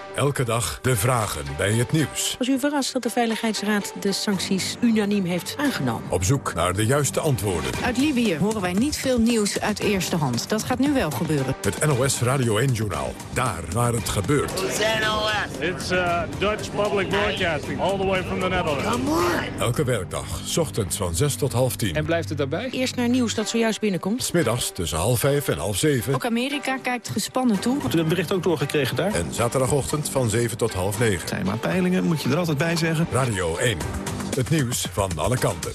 S31: Elke dag de vragen bij het nieuws.
S39: Was u verrast dat de Veiligheidsraad de sancties unaniem heeft aangenomen?
S31: Op zoek naar de juiste antwoorden.
S40: Uit Libië horen wij niet veel nieuws uit eerste hand. Dat gaat nu wel gebeuren.
S31: Het NOS Radio 1-journaal. Daar waar het gebeurt.
S41: It's uh, Dutch Public Broadcasting, all the way from the Netherlands. Come on!
S31: Elke werkdag, 's ochtends van 6 tot half 10. En
S39: blijft het daarbij? Eerst naar nieuws dat zojuist binnenkomt.
S31: Smiddags tussen half 5 en half 7.
S40: Ook Amerika kijkt gespannen toe.
S31: Hebt u dat bericht ook doorgekregen daar? En zaterdagochtend van 7 tot half 9. Zijn maar peilingen, moet je er altijd bij zeggen. Radio 1. Het nieuws van alle kanten.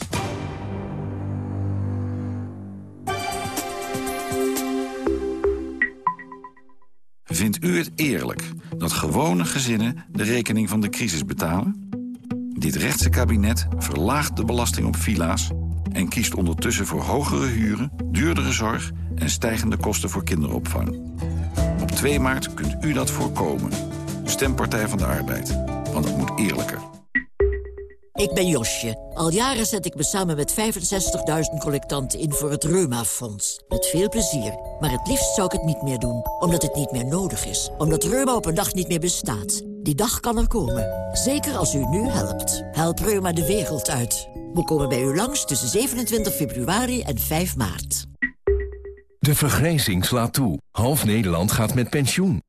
S42: Vindt u het eerlijk dat gewone gezinnen de rekening van de crisis betalen? Dit rechtse kabinet verlaagt de belasting op villa's... en kiest ondertussen voor hogere huren, duurdere zorg... en stijgende kosten voor kinderopvang. Op 2 maart kunt u dat voorkomen. Stem Partij van de Arbeid, want het moet eerlijker.
S43: Ik ben Josje. Al jaren zet ik me samen met 65.000 collectanten in voor het Reuma-fonds. Met veel plezier. Maar het liefst zou ik het niet meer doen, omdat het niet meer nodig is. Omdat Reuma op een dag niet meer bestaat. Die dag kan er komen. Zeker als u nu helpt. Help Reuma de wereld uit. We komen bij u langs tussen 27 februari en 5 maart.
S44: De vergrijzing slaat toe. Half Nederland gaat met pensioen.